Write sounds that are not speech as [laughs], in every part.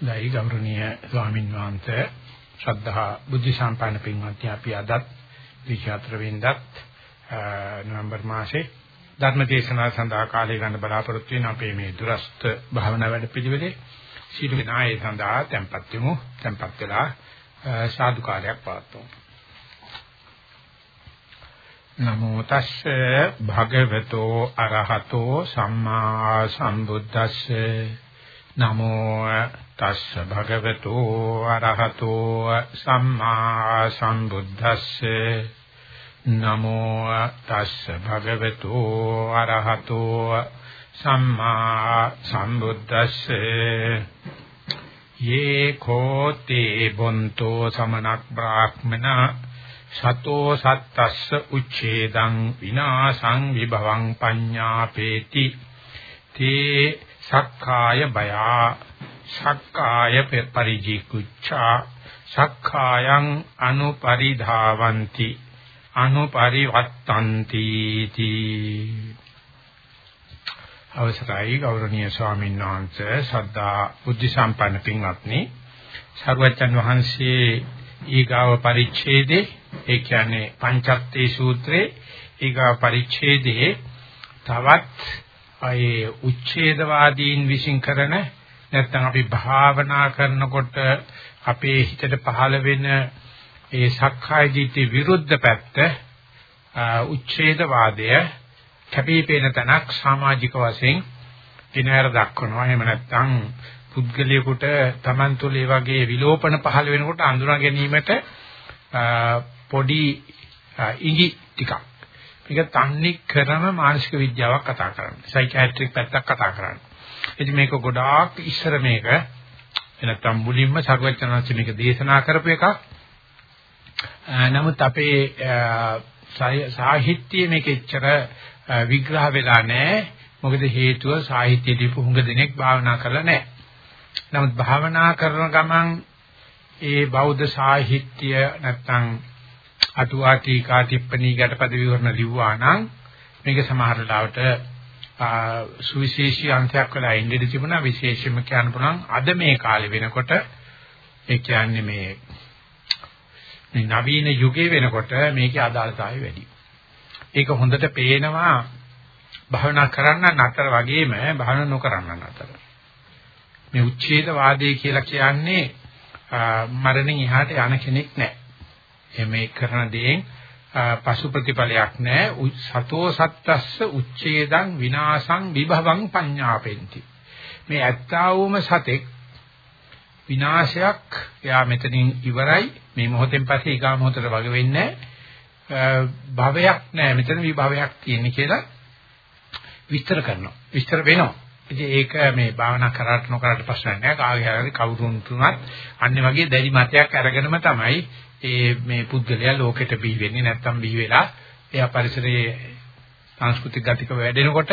දෛ ගෞරවනීය ස්වාමින් වහන්සේ ශ්‍රද්ධා බුද්ධ සම්පන්න පින්වත්නි අපි අදත් 24 වෙනිදාත් නොවැම්බර් මාසේ ධර්ම දේශනාව සඳහා කාලය ගන්න බලාපොරොත්තු වෙන අපේ මේ දුරස්ත භාවනා වැඩපිළිවෙලේ සීල විනාය සඳහා tempත් වෙමු tempත් වෙලා සාදුකාරයක් පවත්වමු. නමෝ තස්සේ භගවතෝ අරහතෝ සම්මා සම්බුද්දස්සේ. නමෝ තස්ස භගවතු අරහතෝ සම්මා සම්බුද්දස්සේ. නමෝ තස්ස භගවතු අරහතෝ සම්මා සම්බුද්දස්සේ. යේ කෝතේ බොන්තෝ සමනක් බ්‍රාහ්මනා සතෝ සත්තස්ස උච්ඡේදං විනාසං විභවං පඤ්ඤාපේති. තේ සක්කාය බයා සක්කාය පරිජිකුච්ඡා සක්කායං අනුපරිධාවಂತಿ අනුපරිවත්තಂತಿ තී අවසරයි ගෞරවනීය ස්වාමීන් වහන්සේ සද්ධා බුද්ධ සම්පන්න පින්වත්නි සර්වජන් වහන්සේ ඊගාව පරිච්ඡේදේ ඒ කියන්නේ පංචත්තේ සූත්‍රයේ ඊගාව පරිච්ඡේදයේ තවත් ඒ උච්ඡේදවාදීන් විසින් කරන නැත්නම් අපි භාවනා කරනකොට අපේ හිතට පහළ වෙන ඒ සක්කාය දිට්ඨි විරුද්ධ පැත්ත උච්ඡේදවාදය කැපිපේන තනක් සමාජික වශයෙන් දිනවර දක්වනවා එහෙම නැත්නම් පුද්ගලයාට Taman තුල ඒ වගේ විලෝපන පහළ වෙනකොට අඳුනා ගැනීමට පොඩි ඉඟි ටිකක් මේක තන්නේ කරම මානසික විද්‍යාවක් කතා කරන්නේ. සයිකියාට්‍රික් පැත්තක් කතා කරන්නේ. ඉතින් මේක ගොඩාක් ඉස්සර මේක එනත්තම් මුලින්ම සර්වඥාන්සේ මේක දේශනා කරපු එකක්. නමුත් අපේ සාහිත්‍යයේ මේක එච්චර විග්‍රහ වෙලා නැහැ. මොකද හේතුව සාහිත්‍යයේදී පුහුඟ දෙනෙක් භාවනා කරලා නැහැ. නමුත් භාවනා කරන ගමන් ඒ බෞද්ධ සාහිත්‍ය නැත්තම් අටුවා ටීකා ටිප්පණී ගැටපද විවරණ ලිව්වා නම් මේක සමහර ලාවට සුවිශේෂී අංශයක් වෙලා ඉඳී තිබුණා විශේෂයෙන්ම කියන්න පුළුවන් අද මේ කාලේ වෙනකොට ඒ කියන්නේ මේ මේ නවීන යුගයේ වෙනකොට මේකේ අදාළතාවය වැඩි. ඒක හොඳට පේනවා භවනා කරන්න නතර වගේම භවනා නොකරන්න නතර. මේ උච්ඡේදවාදී කියලා කියන්නේ මරණින් එහාට යන කෙනෙක් නැහැ. මේ කරන දේෙන් පසු ප්‍රතිඵලයක් නැහැ. සතෝ සත්තස්ස උච්ඡේදං විනාසං විභවං පඤ්ඤාපෙන්ති. මේ ඇත්තා වූම සතෙක් විනාශයක් එයා මෙතනින් ඉවරයි. මේ මොහොතෙන් පස්සේ ඊගා මොහොතට වග වෙන්නේ භවයක් නැහැ. මෙතන විභවයක් තියෙන කියලා විස්තර කරනවා. විස්තර වෙනවා. ඉතින් ඒක මේ භාවනා කරාට නොකරාට ප්‍රශ්නයක් නෑ. කාගේ හරි කවුරුන් තුනත් අන්නේ වගේ දැඩි මතයක් අරගෙනම තමයි ඒ මේ පුද්ගලයා ලෝකෙට බිහි වෙන්නේ නැත්තම් බිහි වෙලා එයා පරිසරයේ සංස්කෘතික ගතික වැඩෙනකොට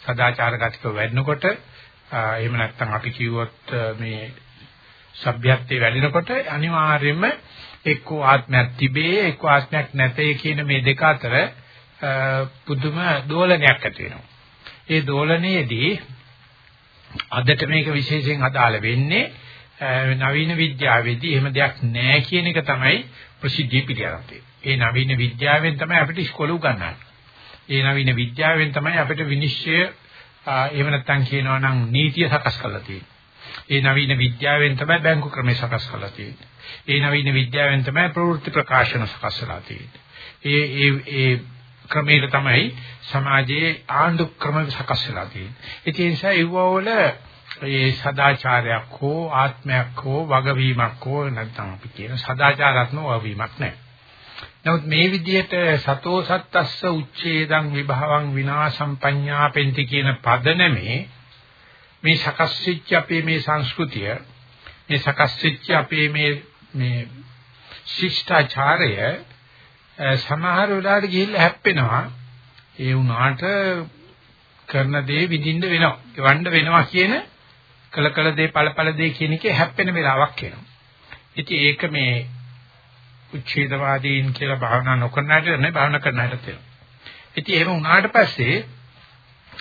සදාචාර ගතික වැඩෙනකොට එහෙම නැත්තම් අපි කිව්වොත් මේ සભ્યත්වයේ වැඩෙනකොට අනිවාර්යයෙන්ම එක්කෝ ආත්මයක් තිබේ එක්කෝ ආත්මයක් නැතේ කියන මේ දෙක අතර පුදුම දෝලනයක් ඇති වෙනවා. ඒ දෝලනයේදී අදට මේක විශේෂයෙන් අදාළ වෙන්නේ නවීන විද්‍යාවේදී එහෙම දෙයක් නැහැ කියන එක තමයි ප්‍රසිද්ධිය පිළිගන්නේ. ඒ නවීන විද්‍යාවෙන් තමයි අපිට ඉස්කෝලේ උගන්වන්නේ. ඒ නවීන විද්‍යාවෙන් තමයි අපිට විනිශ්චය එහෙම නැත්නම් කියනවා නම් නීතිය සකස් කරලා තියෙන්නේ. ඒ නවීන විද්‍යාවෙන් තමයි බැංකු ක්‍රමය සකස් කරලා තියෙන්නේ. ඒ නවීන විද්‍යාවෙන් තමයි ප්‍රවෘත්ති ප්‍රකාශන සකස් කරලා තියෙන්නේ. ඒ ඒ ඒ ක්‍රමයට තමයි සමාජයේ ආණ්ඩු ක්‍රම සකස් වෙලා තියෙන්නේ. ඒ නිසා ඒව වල ඒ සදාචාරයක් හෝ ආත්මයක් හෝ වගවීමක් හෝ නැත්නම් අපි කියන සදාචාරාත්මක වගවීමක් නැහැ. නමුත් මේ විදිහට සතෝ සත්තස්ස උච්ඡේදං විභවං විනාශම් පඤ්ඤාපෙන්ති කියන පදනමේ මේ සකස් වෙච්ච අපේ මේ සංස්කෘතිය මේ සකස් වෙච්ච අපේ මේ මේ ශිෂ්ටාචාරය සමහර වෙලාවට ගිහිල්ලා හැප්පෙනවා ඒ වුණාට කරන දේ විඳින්න වෙනවා. වණ්ඩ වෙනවා කියන කළ කළ දේ ඵල ඵල දේ කියන එකේ හැප්පෙන වෙලාවක් එනවා. ඉතින් ඒක මේ උච්ඡේදවාදීන් කියලා භාවනා නොකරන අයට නෙවෙයි භාවනා කරන අයට තියෙනවා. ඉතින් එහෙම වුණාට පස්සේ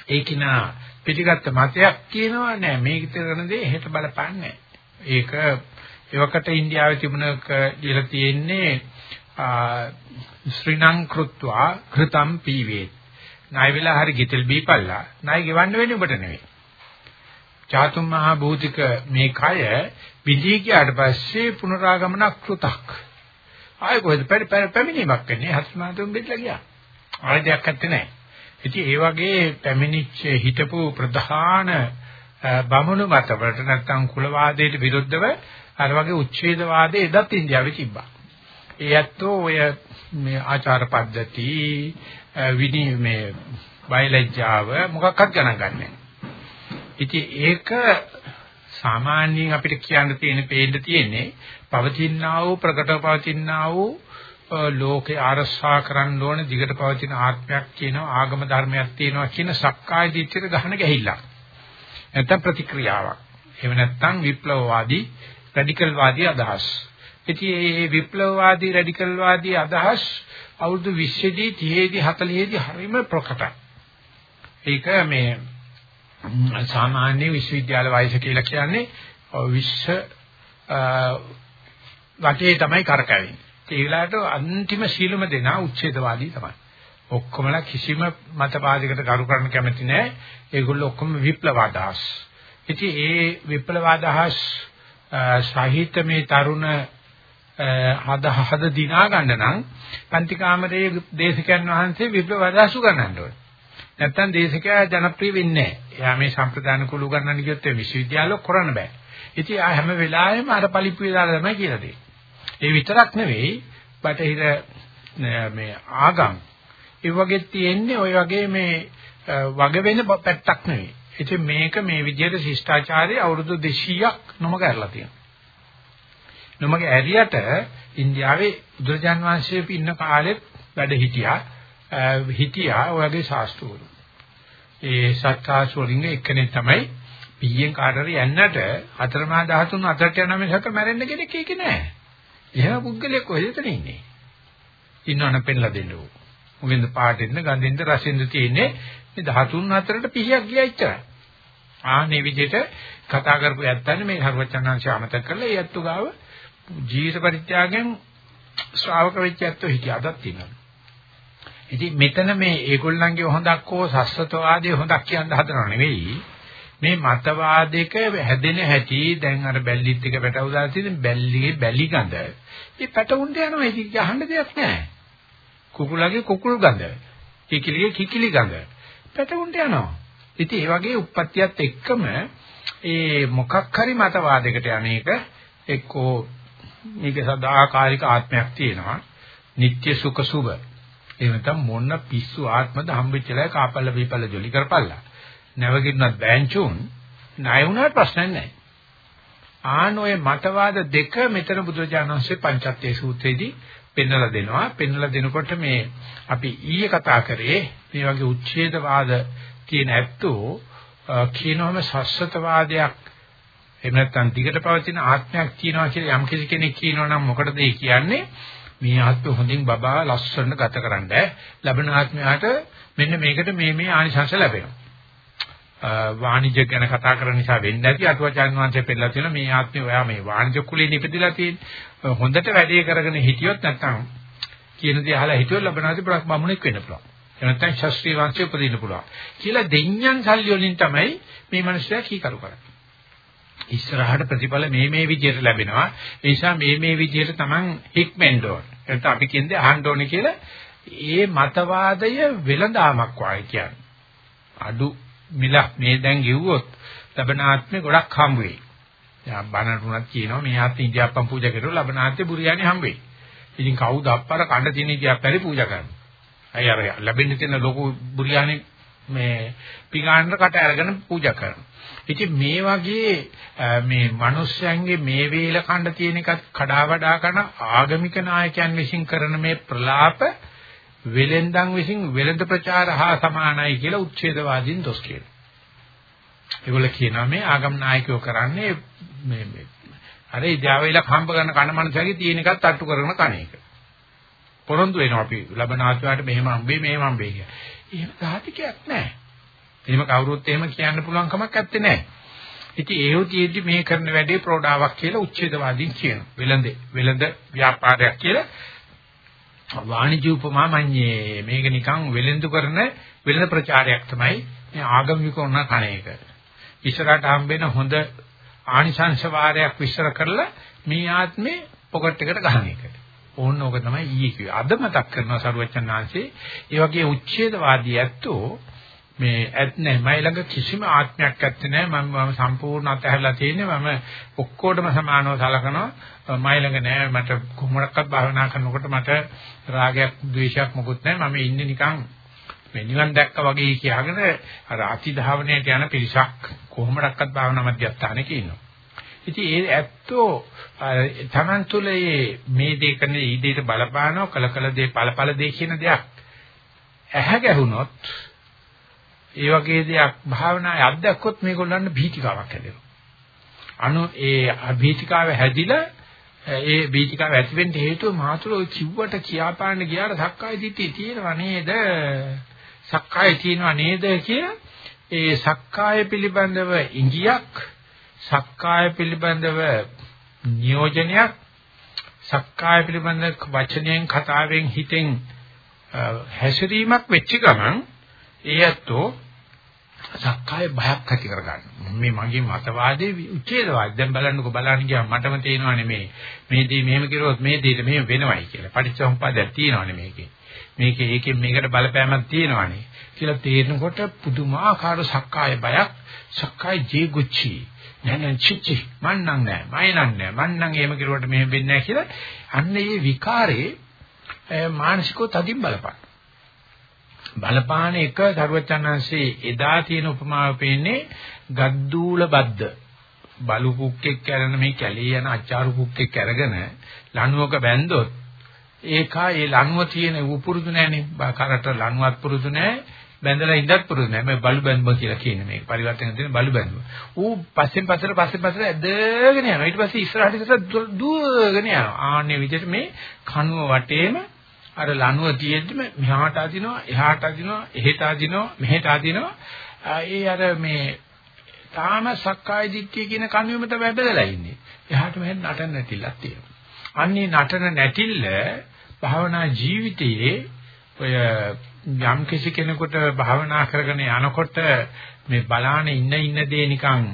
ඒකිනා පිටිගත්ත මතයක් කියනවා නෑ මේක කරන දේ හෙට බලපන්නේ ඒක එවකට ඉන්දියාවේ තිබුණ කියලා තියෙන්නේ ශ්‍රීනං කෘත්වා කෘතම් පීවේ. ණය වෙලා හරි ගිතෙල් බීපල්ලා. ණය ගෙවන්න වෙන්නේ ඔබට නෙවෙයි. චාතුම් මහා භූතික මේ කය විදී ගියාට පස්සේ පුනරාගමන කෘතක්. ආයෙ කොහෙද පැමිණීමක් වෙන්නේ හස්මාතුන් බෙදලා ගියා. ආයෙ දෙයක් නැත්තේ නෑ. ඉතින් ඒ වගේ පැමිණිච්ච හිටපු ප්‍රධාන බමුණු මතවලට නැත්තම් කුලවාදයට විරුද්ධව අර වගේ උච්ඡේදවාදයේ එදත් ඉන්දියාවේ තිබ්බා. ඒ ඇත්තෝ ඔය මේ ආචාර පද්ධති විනි මේ බයලජ්ජාව මොකක්වත් ගණන් ගන්නෑ. ඉතින් ඒක සාමාන්‍යයෙන් අපිට කියන්න තියෙන පේන්න තියෙන්නේ පවතිනා වූ ප්‍රකටව පවතිනා වූ ලෝකේ ආරස්සා කරන්න ඕන දිගට පවතින ආත්මයක් කියනවා ආගම ධර්මයක් තියෙනවා කියන සක්කාය දිට්ඨියට ගහන ගැහිල්ලක්. නැත්නම් ප්‍රතික්‍රියාවක්. එහෙම නැත්නම් විප්ලවවාදී රැඩිකල් වාදී අදහස්. ඉතින් මේ විප්ලවවාදී රැඩිකල් වාදී අදහස් අවුරුදු 20 දී 30 දී 40 දී හරිම ප්‍රකටයි. ඒක මේ සාමාන්‍ය විශ්වවිද්‍යාල වයස කියලා කියන්නේ විශ්ව වටේ තමයි කරකැවෙන්නේ. ඒ වෙලාවට අන්තිම සීලම දෙනා උච්ඡේදවාදී තමයි. ඔක්කොමලා කිසිම මතවාදයකට ගරු කරන්න කැමති නැහැ. ඒගොල්ලෝ ඔක්කොම විප්ලව අදහස්. ඉතින් ඒ විප්ලව අදහස් සාහිත්‍ය මේ තරුණ හද හද දිනා ගන්න නම් පන්ති කාමරයේ දේශකයන් වහන්සේ විප්ලව අදහස් උගන්වන්න ඕනේ. නැත්තම් දේශකයා ජනප්‍රිය වෙන්නේ නැහැ. එයා මේ සම්ප්‍රදාන කුළු ගන්නන්න කියොත් විශ්වවිද්‍යාල කරන්න බෑ. ඉතින් ආ හැම වෙලාවෙම අර පලිප්පුවේ දාලා තමයි කියලා දෙන්නේ. ඒ විතරක් නෙවෙයි බටහිර මේ ආගම් ඒ වගේ තියෙන්නේ ওই වගේ මේ වග වෙන පැත්තක් නෙවෙයි. ඉතින් මේක මේ විදිහට ශිෂ්ටාචාරයේ අවුරුදු 200ක් නොමග ඇරලා තියෙනවා. නොමග ඇරියට ඉන්දියාවේ බුදුරජාන් වහන්සේ ඉන්න කාලෙත් වැඩ හිටියා. හිටියා ඔයගේ ශාස්ත්‍රවරු. ඒ සත්‍යාස් වලින් එක්කෙනෙක් තමයි පීයෙන් කාටද යන්නට අතරමා ධාතුන් අතරට යන මිසක මැරෙන්න කෙනෙක් ඒකේ නෑ. එහෙම පුද්ගලයෙක් කොහෙද ඉන්නේ? ඉන්නවනම් පෙන්ලා දෙන්න ඕක. මුගෙන්ද පාටින්ද ගඳින්ද රසින්ද තියෙන්නේ මේ ධාතුන් අතරට පිහියක් ගියා ඉච්චරයි. ආනේ විදිහට කතා කරපු යත්තන්නේ මේ හර්වචනාංශය අමතක කරලා ඒ යත්තු ගාව ජීවිත පරිත්‍යාගයෙන් ශ්‍රාවක වෙච්ච යත්තෝ හිටිය අදත් තියෙනවා. ඉතින් මෙතන මේ ඒගොල්ලන්ගේ හොඳක් හෝ සස්සතවාදයේ හොඳක් කියන හදනව නෙවෙයි. මේ මතවාදයක හැදෙන හැටි දැන් අර බැල්ලිත් එක පැටව දාලා තියෙන බැල්ලිගේ බැලි ගඳ. මේ පැටවුන්ට යනවා ඒක අහන්න දෙයක් නැහැ. කුකුලගේ කුකුල් ගඳ. කිකිලිගේ කිකිලි ගඳ. පැටවුන්ට යනවා. ඉතින් ඒ වගේ උප්පත්තියත් එක්කම ඒ මොකක් හරි මතවාදයකට යන්නේක එක්කෝ මේක සදාකාලික ආත්මයක් තියෙනවා. නিত্য සුඛ සුභ. එහෙම නැත්නම් මොන පිස්සු ආත්මද හම්බෙච්චලා කාපල්ල බීපල්ල ජොලි කරපල්ලා. නැවගින්නත් බෑන්චුන් ණය වුණාට ප්‍රශ්නයක් නැහැ. ආන ඔය මතවාද දෙක මෙතන බුදුරජාණන් වහන්සේ පංචත්තේ සූත්‍රයේදී පෙන්වලා දෙනවා. පෙන්වලා දෙනකොට මේ අපි ඊයේ කතා කරේ මේ වගේ උච්ඡේදවාද කියන ඇත්තෝ කියනවම සස්සතවාදයක් එහෙම නැත්නම් දිගට පවතින ආත්මයක් කියනවා කියලා යම් කෙනෙක් කියනවා නම් මොකටද ඒ කියන්නේ? මේ ආත්ම හොඳින් බබා ලස්සන ගත කරන්න ලැබෙන ආත්මයට මෙන්න මේකට මේ මේ ආනිසංස ලැබෙනවා. වාණිජ්‍ය ගැන කතා කරන නිසා වෙන්නේ නැති අටුවචාන් වහන්සේ පෙන්නලා තියෙන මේ ආත්මේ ඔයා මේ වාණිජ්‍ය කුලේ ඉපදිලා තියෙන්නේ. හොඳට වැඩේ කරගෙන හිටියොත් නැත්නම් කියන දේ අහලා හිටියොත් ලබනාදී බමුණෙක් වෙන්න පුළුවන්. එහෙම නැත්නම් ශාස්ත්‍රීය වංශය උපදින්න පුළුවන්. කියලා දෙඤ්ඤන් සල්ලි වලින් තමයි මේ මිනිස්සයා කීකරු කරන්නේ. ඉස්සරහට ප්‍රතිඵල මේ මේ විදිහට ලැබෙනවා. ඒ නිසා මේ මේ විදිහට Taman හික්මෙන්න ඕන. එතන අපි කියන්නේ අහන්න ඕනේ කියලා ඒ මතවාදය වෙලඳාමක් වායි කියන්නේ. අඩු මිලක් මේ දැන් ගෙව්වොත් ලබනාත්මේ ගොඩක් හම්බ වෙයි. දැන් බණරුණක් කියනවා මේ ආත්ම ඉන්දියාප්පම් පූජා කරලා ලබනාත්මේ බුරියානි හම්බ වෙයි. ඉතින් කවුද අප්පර කණ්ඩ තියෙන ඉන්දියාප්පරි පූජා කරන්නේ. අය අර ලැබෙන්න තියෙන ලොකු බුරියානි මේ පිගාන්න කට අරගෙන පූජා කරනවා. ඉතින් මේ වගේ මේ මිනිස්යන්ගේ මේ වේල කණ්ඩ තියෙන එකත් කඩා වඩා කරන ආගමික නායකයන් විසින් කරන මේ ප්‍රලාප වෙලෙන්දන් විසින් වෙලඳ ප්‍රචාර හා සමානයි කියලා උච්ඡේදවාදීන් දොස් කියනවා. ඒගොල්ලෝ කියනවා මේ ආගම් නායකයෝ කරන්නේ මේ මේ අර ඉදාවෙලා හම්බ කරන කන මනසගේ තියෙන එකත් අට්ටු කරන කණ එක. පොරොන්දු වෙනවා අපි ලබන ආත්මයට මෙහෙම හම්බෙයි මෙහෙම හම්බෙයි කියලා. එහෙම සාතිකයක් නැහැ. එහෙම කවුරුත් එහෙම කියන්න පුළුවන් කමක් නැත්තේ නෑ. ඉතින් ඒ උතියෙදි මේ කරන වැඩේ ප්‍රෝඩාවක් කියලා උච්ඡේදවාදීන් කියනවා. වෙළඳ වෙළඳ ව්‍යාපාරයක් කියලා වාණිජ්‍ය උපමා මඤ්ඤේ මේක නිකන් වෙළඳු කරන වෙළඳ ප්‍රචාරයක් තමයි මේ ආගමික උන කණ එක. ඉස්සරහට හම්බෙන හොඳ ආනිසංශ වාරයක් විශ්සර කරලා මේ ආත්මේ පොකට් එකට ගහන එක. ඕන්න ඕක තමයි ඊයේ කිව්වේ. අද මතක් කරනවා සරුවච්චන් ආංශේ ඒ වගේ උච්ඡේදවාදී ඇත්තෝ මේ ඇත් නැහැ. මයි ළඟ කිසිම ආත්මයක් ඇත්තේ නැහැ. මම මම සම්පූර්ණ අතහැරලා තියෙන්නේ. මම ඔක්කොටම සමානව සලකනවා. මයි ළඟ නැහැ. මට කොහොමඩක්වත් භාවනා කරනකොට මට රාගයක්, ද්වේෂයක් මොකුත් නැහැ. මම ඉන්නේ නිකන් මේ නිවන් දැක්කා වගේ කියාගෙන අර අතිධාවනයට යන පිරිසක් කොහොමඩක්වත් භාවනා මධ්‍යස්ථානයේ ඉන්නවා. ඉතින් ඒ ඇත්තෝ තමන් තුළ මේ දේ කරන ඊදේට බලපානවා කල කල දේ ඵල ඵල දේ කියන දෙයක් ඇහැ ගැහුනොත් ඒ වගේ දෙයක් භාවනාවේ අත්දැක්කොත් මේගොල්ලන්ට භීතිකාවක් හැදෙනවා. අනු ඒ භීතිකාව හැදිලා ඒ බීජිකාව ඇති වෙන්න හේතුව මාතුල ඔය කිව්වට කියාපාන්න ගියාට සක්කාය දිට්ඨිය තියෙනව නේද? සක්කාය තියෙනව නේද කියලා ඒ සක්කාය පිළිබඳව ඉංගියක් සක්කාය පිළිබඳව නියෝජනයක් සක්කාය පිළිබඳ වචනයෙන් කතාවෙන් හිතෙන් හැසිරීමක් වෙච්ච ගමන් ඒයත්ෝ සක්කාය බයක් ඇති කරගන්න. මේ මගේ මතවාදයේ උච්ඡේදවාද. දැන් බලන්නකෝ බලන්න ගියාම මටම තේරෙනවානේ මේ මේ දේ මෙහෙම කරුවොත් මේ දේට මෙහෙම වෙනවයි කියලා. පටිච්චසමුප්පාදයක් තියෙනවානේ මේකේ. මේකේ ඒකෙන් මේකට බලපෑමක් තියෙනවානේ. කියලා තේරෙනකොට පුදුමාකාර සක්කාය බයක් සක්කාය ජීගුච්චි නෑ නෑ චිච්චි. මන්නම් නෑ මයන්නම් නෑ. මන්නම් එහෙම කරුවට මෙහෙම වෙන්නේ නෑ කියලා අන්න ඒ විකාරේ මානසිකව තදින් බලපන්. බලපාන එක දරුවචනන්සේ එදා තියෙන උපමාව පෙන්නේ ගද්දූල බද්ද. බලු කුක්කෙක් කරන මේ කැලේ යන අචාරු කුක්කෙක් අරගෙන ලණුවක බැන්දොත් ඒකා ඒ ලණුව තියෙන උපුරුදු නැනේ. කරට ලණුවක් පුරුදු නැහැ බැඳලා ඉඳත් පුරුදු නැහැ. මේ බලු බැඳුම කියලා කියන්නේ මේක. පරිවර්තන දෙන බලු බැඳුම. ඌ පස්සෙන් පස්සට පස්සෙන් පස්සට ඇදගෙන යනවා. ඊට පස්සේ ඉස්සරහට ඉස්සරහට දුවගෙන යනවා. ආන්නේ විදිහට මේ කණුව වටේම අර ලණුව තියෙද්දිම මෙහාට අදිනවා එහාට අදිනවා එහෙට අදිනවා මෙහෙට අදිනවා. ඒ අර මේ තාම සක්කාය දිට්ඨිය කියන කණුවෙම තමයි බෙදලා ඉන්නේ. එහාට මෙහෙට නටන නැතිලක් තියෙනවා. අන්නේ නටන නැතිල භාවනා ජීවිතයේ ඔය යම් කිසි කෙනෙකුට භාවනා කරගෙන යනකොට මේ බලාන ඉන්න ඉන්න දේ නිකන්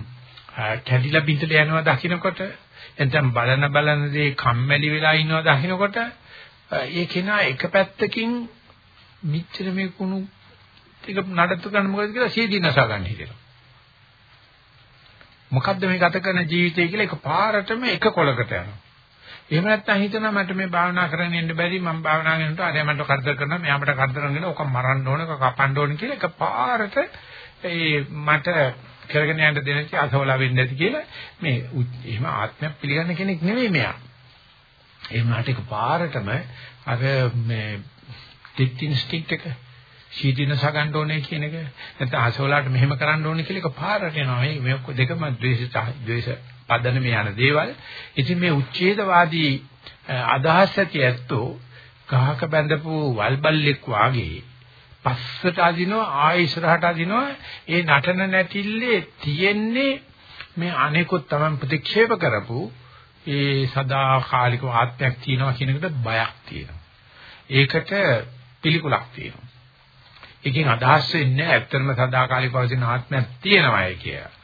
කැඩිලා බිඳලා යනවා දකින්නකොට එතෙන් බලන බලන දේ කම්මැලි වෙලා ඉන්නවා දකින්නකොට ඒ කෙනා එක පැත්තකින් මිච්ඡර මේ කුණු ටික නඩත්තු ගන්න මොකද කියලා සීදී නසා ගන්න හිතෙනවා. මොකද්ද මේ ගත කරන ජීවිතය කියලා එක පාරටම එක කොලකට යනවා. එහෙම නැත්නම් හිතනවා මට මේ භාවනා කරන්න ඉන්න බැරි මම භාවනා කරනකොට අරයා මට කරදර කරනවා මෙයා මට කරදර කරනවා ඔක මරන්න ඕනේ ඔක කපන්න ඕනේ කියලා එක පාරට ඒ මට කරගෙන යන්න දෙන කි අසවලා වෙන්නේ නැති කියලා මේ එහෙම ආත්මයක් පිළිගන්න කෙනෙක් නෙවෙයි මෙයා. ඒ වුණාට එක පාරටම අර මේ ටික් ඉන්ස්ටික්ට් එක සීදීනස ගන්න ඕනේ කියන එක නැත්නම් අසවලාට මෙහෙම කරන්න ඕනේ කියලා එක පාරට එනවා මේ මේ දෙකම ද්වේෂ ද්වේෂ පදන මේ යන දේවල් ඉතින් මේ උච්ඡේදවාදී අදහස් ඇති ඇත්තෝ ගහක බැඳපු වල්බල්ලෙක් වාගේ පස්සට අදිනවා ආයෙ ඉස්සරහට අදිනවා ඒ නටන නැටිල්ලේ තියෙන්නේ මේ අනේකොත් තමයි ප්‍රතික්ෂේප කරපු ඒ සදාකාලික ආත්මයක් තියෙනවා කියන එකට බයක් තියෙනවා. ඒකට පිළිකුලක් තියෙනවා. එකකින් අදහස් වෙන්නේ ඇත්තම සදාකාලික පවතින ආත්මයක් තියෙනවායි කියලා.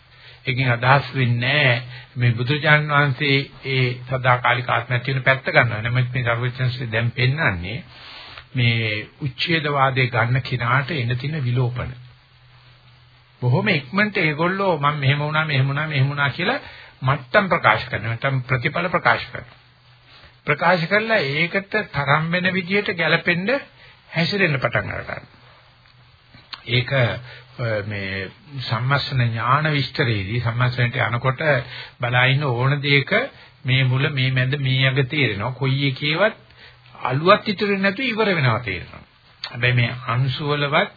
එකකින් අදහස් වෙන්නේ මේ බුදුචාන් වහන්සේ ඒ සදාකාලික ආත්මයක් තියෙන පැත්ත ගන්නවා. නමුත් මේ සර්වචන්සේ දැන් පෙන්වන්නේ මේ උච්ඡේදවාදයේ ගන්න කිනාට එන තින විලෝපන. බොහොම ඉක්මනට ඒගොල්ලෝ මම මෙහෙම වුණා මෙහෙම වුණා මෙහෙම වුණා කියලා මට්ටම් ප්‍රකාශ කරනවා. නැත්නම් ප්‍රතිඵල ප්‍රකාශ කරනවා. ප්‍රකාශ කළා ඒකට තරම් වෙන විදිහට ගැලපෙන්න හැසිරෙන්න පටන් ගන්නවා. ඒක මේ සම්මස්සන ඥාන විස්තරයේදී සම්මස්සනට යනකොට බලා ඉන්න ඕන දෙයක මේ මුල මේ මැද මේ අග තේරෙනවා. කොයි එකේවත් අලුවත් ඉතුරු නැතුව ඉවර වෙනවා තේරෙනවා. හැබැයි මේ අංශු වලවත්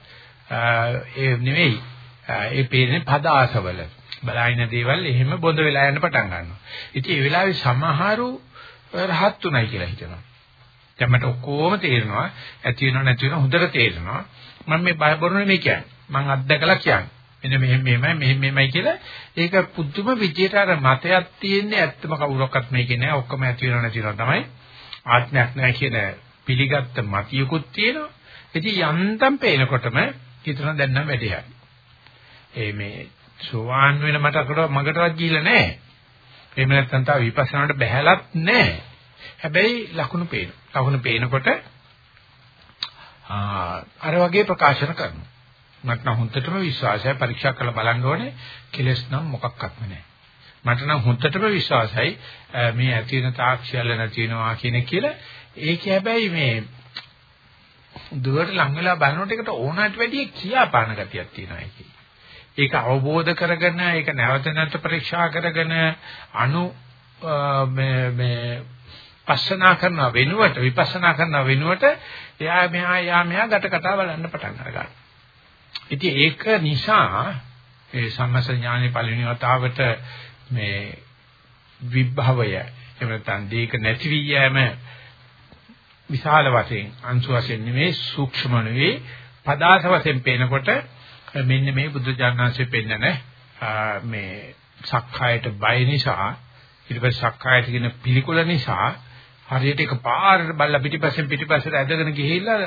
ඒ නෙවෙයි ඒ පේන්නේ පද ආසවල. බලයින දේවල් එහෙම බොඳ වෙලා යන්න පටන් ගන්නවා. ඉතින් ඒ වෙලාවේ සමහරු රහත් උනායි කියලා හිතනවා. දැන් මට ඔක්කොම තේරෙනවා. ඇති වෙනව නැති වෙනව හොඳට තේරෙනවා. මම මේ බය බොරු නෙමෙයි කියන්නේ. මම අත්දැකලා කියන්නේ. මෙන්න මෙහෙම මෙහෙමයි මෙහෙම මෙහෙමයි කියලා. ඒක පුදුම විදියට අර මතයක් තියෙන්නේ ඇත්තම කවුරක්වත් මේකේ නෑ. ඔක්කොම ඇති වෙනව නැති වෙනව තමයි. ආත්මයක් නෑ කියන පිළිගත්ත මතියකුත් තියෙනවා. ඉතින් යන්තම් පේනකොටම හිතන දැන් නම් වැඩි හරි. ඒ මේ සෝවාන් වෙන මට අකට මගටවත් ගිහිල්ලා නෑ. එහෙම නැත්නම් තා විපස්සනාට බහැලත් නෑ. හැබැයි ලකුණු පේන ලකුණු පේනකොට අර වගේ ප්‍රකාශන කරනවා. මට නම් හොඳටම විශ්වාසයි පරීක්ෂා කරලා බලන්න ඕනේ කෙලස් නම් මොකක්වත්ම නැහැ. මට නම් හොඳටම විශ්වාසයි මේ ඇති වෙන තාක්ෂයල නැති වෙනවා කියන කියලා ඒක හැබැයි මේ දුවට ලං වෙලා බලනකොට ඒකට ඕනට වැඩිය කියාපාන ගතියක් තියෙනවා ඒකේ. ඒක අවබෝධ කරගෙන ඒක නැවත නැවත පරීක්ෂා කරගෙන අනු මේ මේ පස්සනා කරන වෙනුවට විපස්සනා කරන වෙනුවට එයා මෙහා යා මෙහා ගැට කතා බලන්න පටන් අරගන්නවා. ඉතින් ඒක නිසා ඒ සම්මස ඥානෙ පළවෙනි වතාවට මේ විභවය එහෙම නැත්නම් දීක නැති වී යෑම විශාල වශයෙන් අංශු වශයෙන් නෙමෙයි සූක්ෂම නෙවෙයි පදාස වශයෙන් පේනකොට මෙන්න මේ බුදු ජානනාංශයේ පෙන්නන මේ සක්කායට බය නිසා ඊට පස්සේ සක්කායට කියන පිළිකුල නිසා හරියට එක පාරට බල්ලා පිටිපස්සෙන් පිටිපස්සට ඇදගෙන ගිහිල්ලා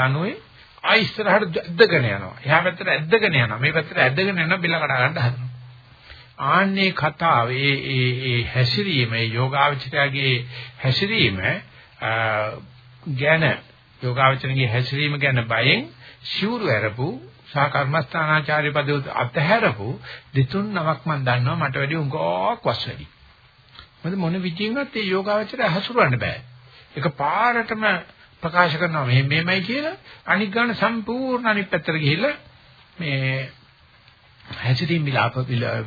ලනුවේ ආයි ඉස්සරහට ඇද්දගෙන යනවා. එහා පැත්තට ඇද්දගෙන යනවා. මේ පැත්තට ඇද්දගෙන යනවා බිල කඩා ගන්න හදනවා. ආන්නේ කතාව ඒ ඒ ඒ හැසිරීම ඒ යෝගාවචරයේ හැසිරීම ගැන යෝගාවචරයේ හැසිරීම ගැන බයෙන් ශූරු ඇරපු සහ කර්මස්ථානාචාර්ය පදව අතහැරපු දෙතුන් නමක් මම දන්නවා මට වැඩි උගක් වස් වැඩි. මොකද මොන විදිහින්වත් ඒ යෝගාවචරය හසුරවන්න බෑ. ඒක පාරටම ප්‍රකාශ කරනවා මෙහෙම මෙහෙමයි කියලා අනික් ගන්න සම්පූර්ණ අනිත් පැත්තට ගිහිල්ලා මේ හැසිරීම විලාප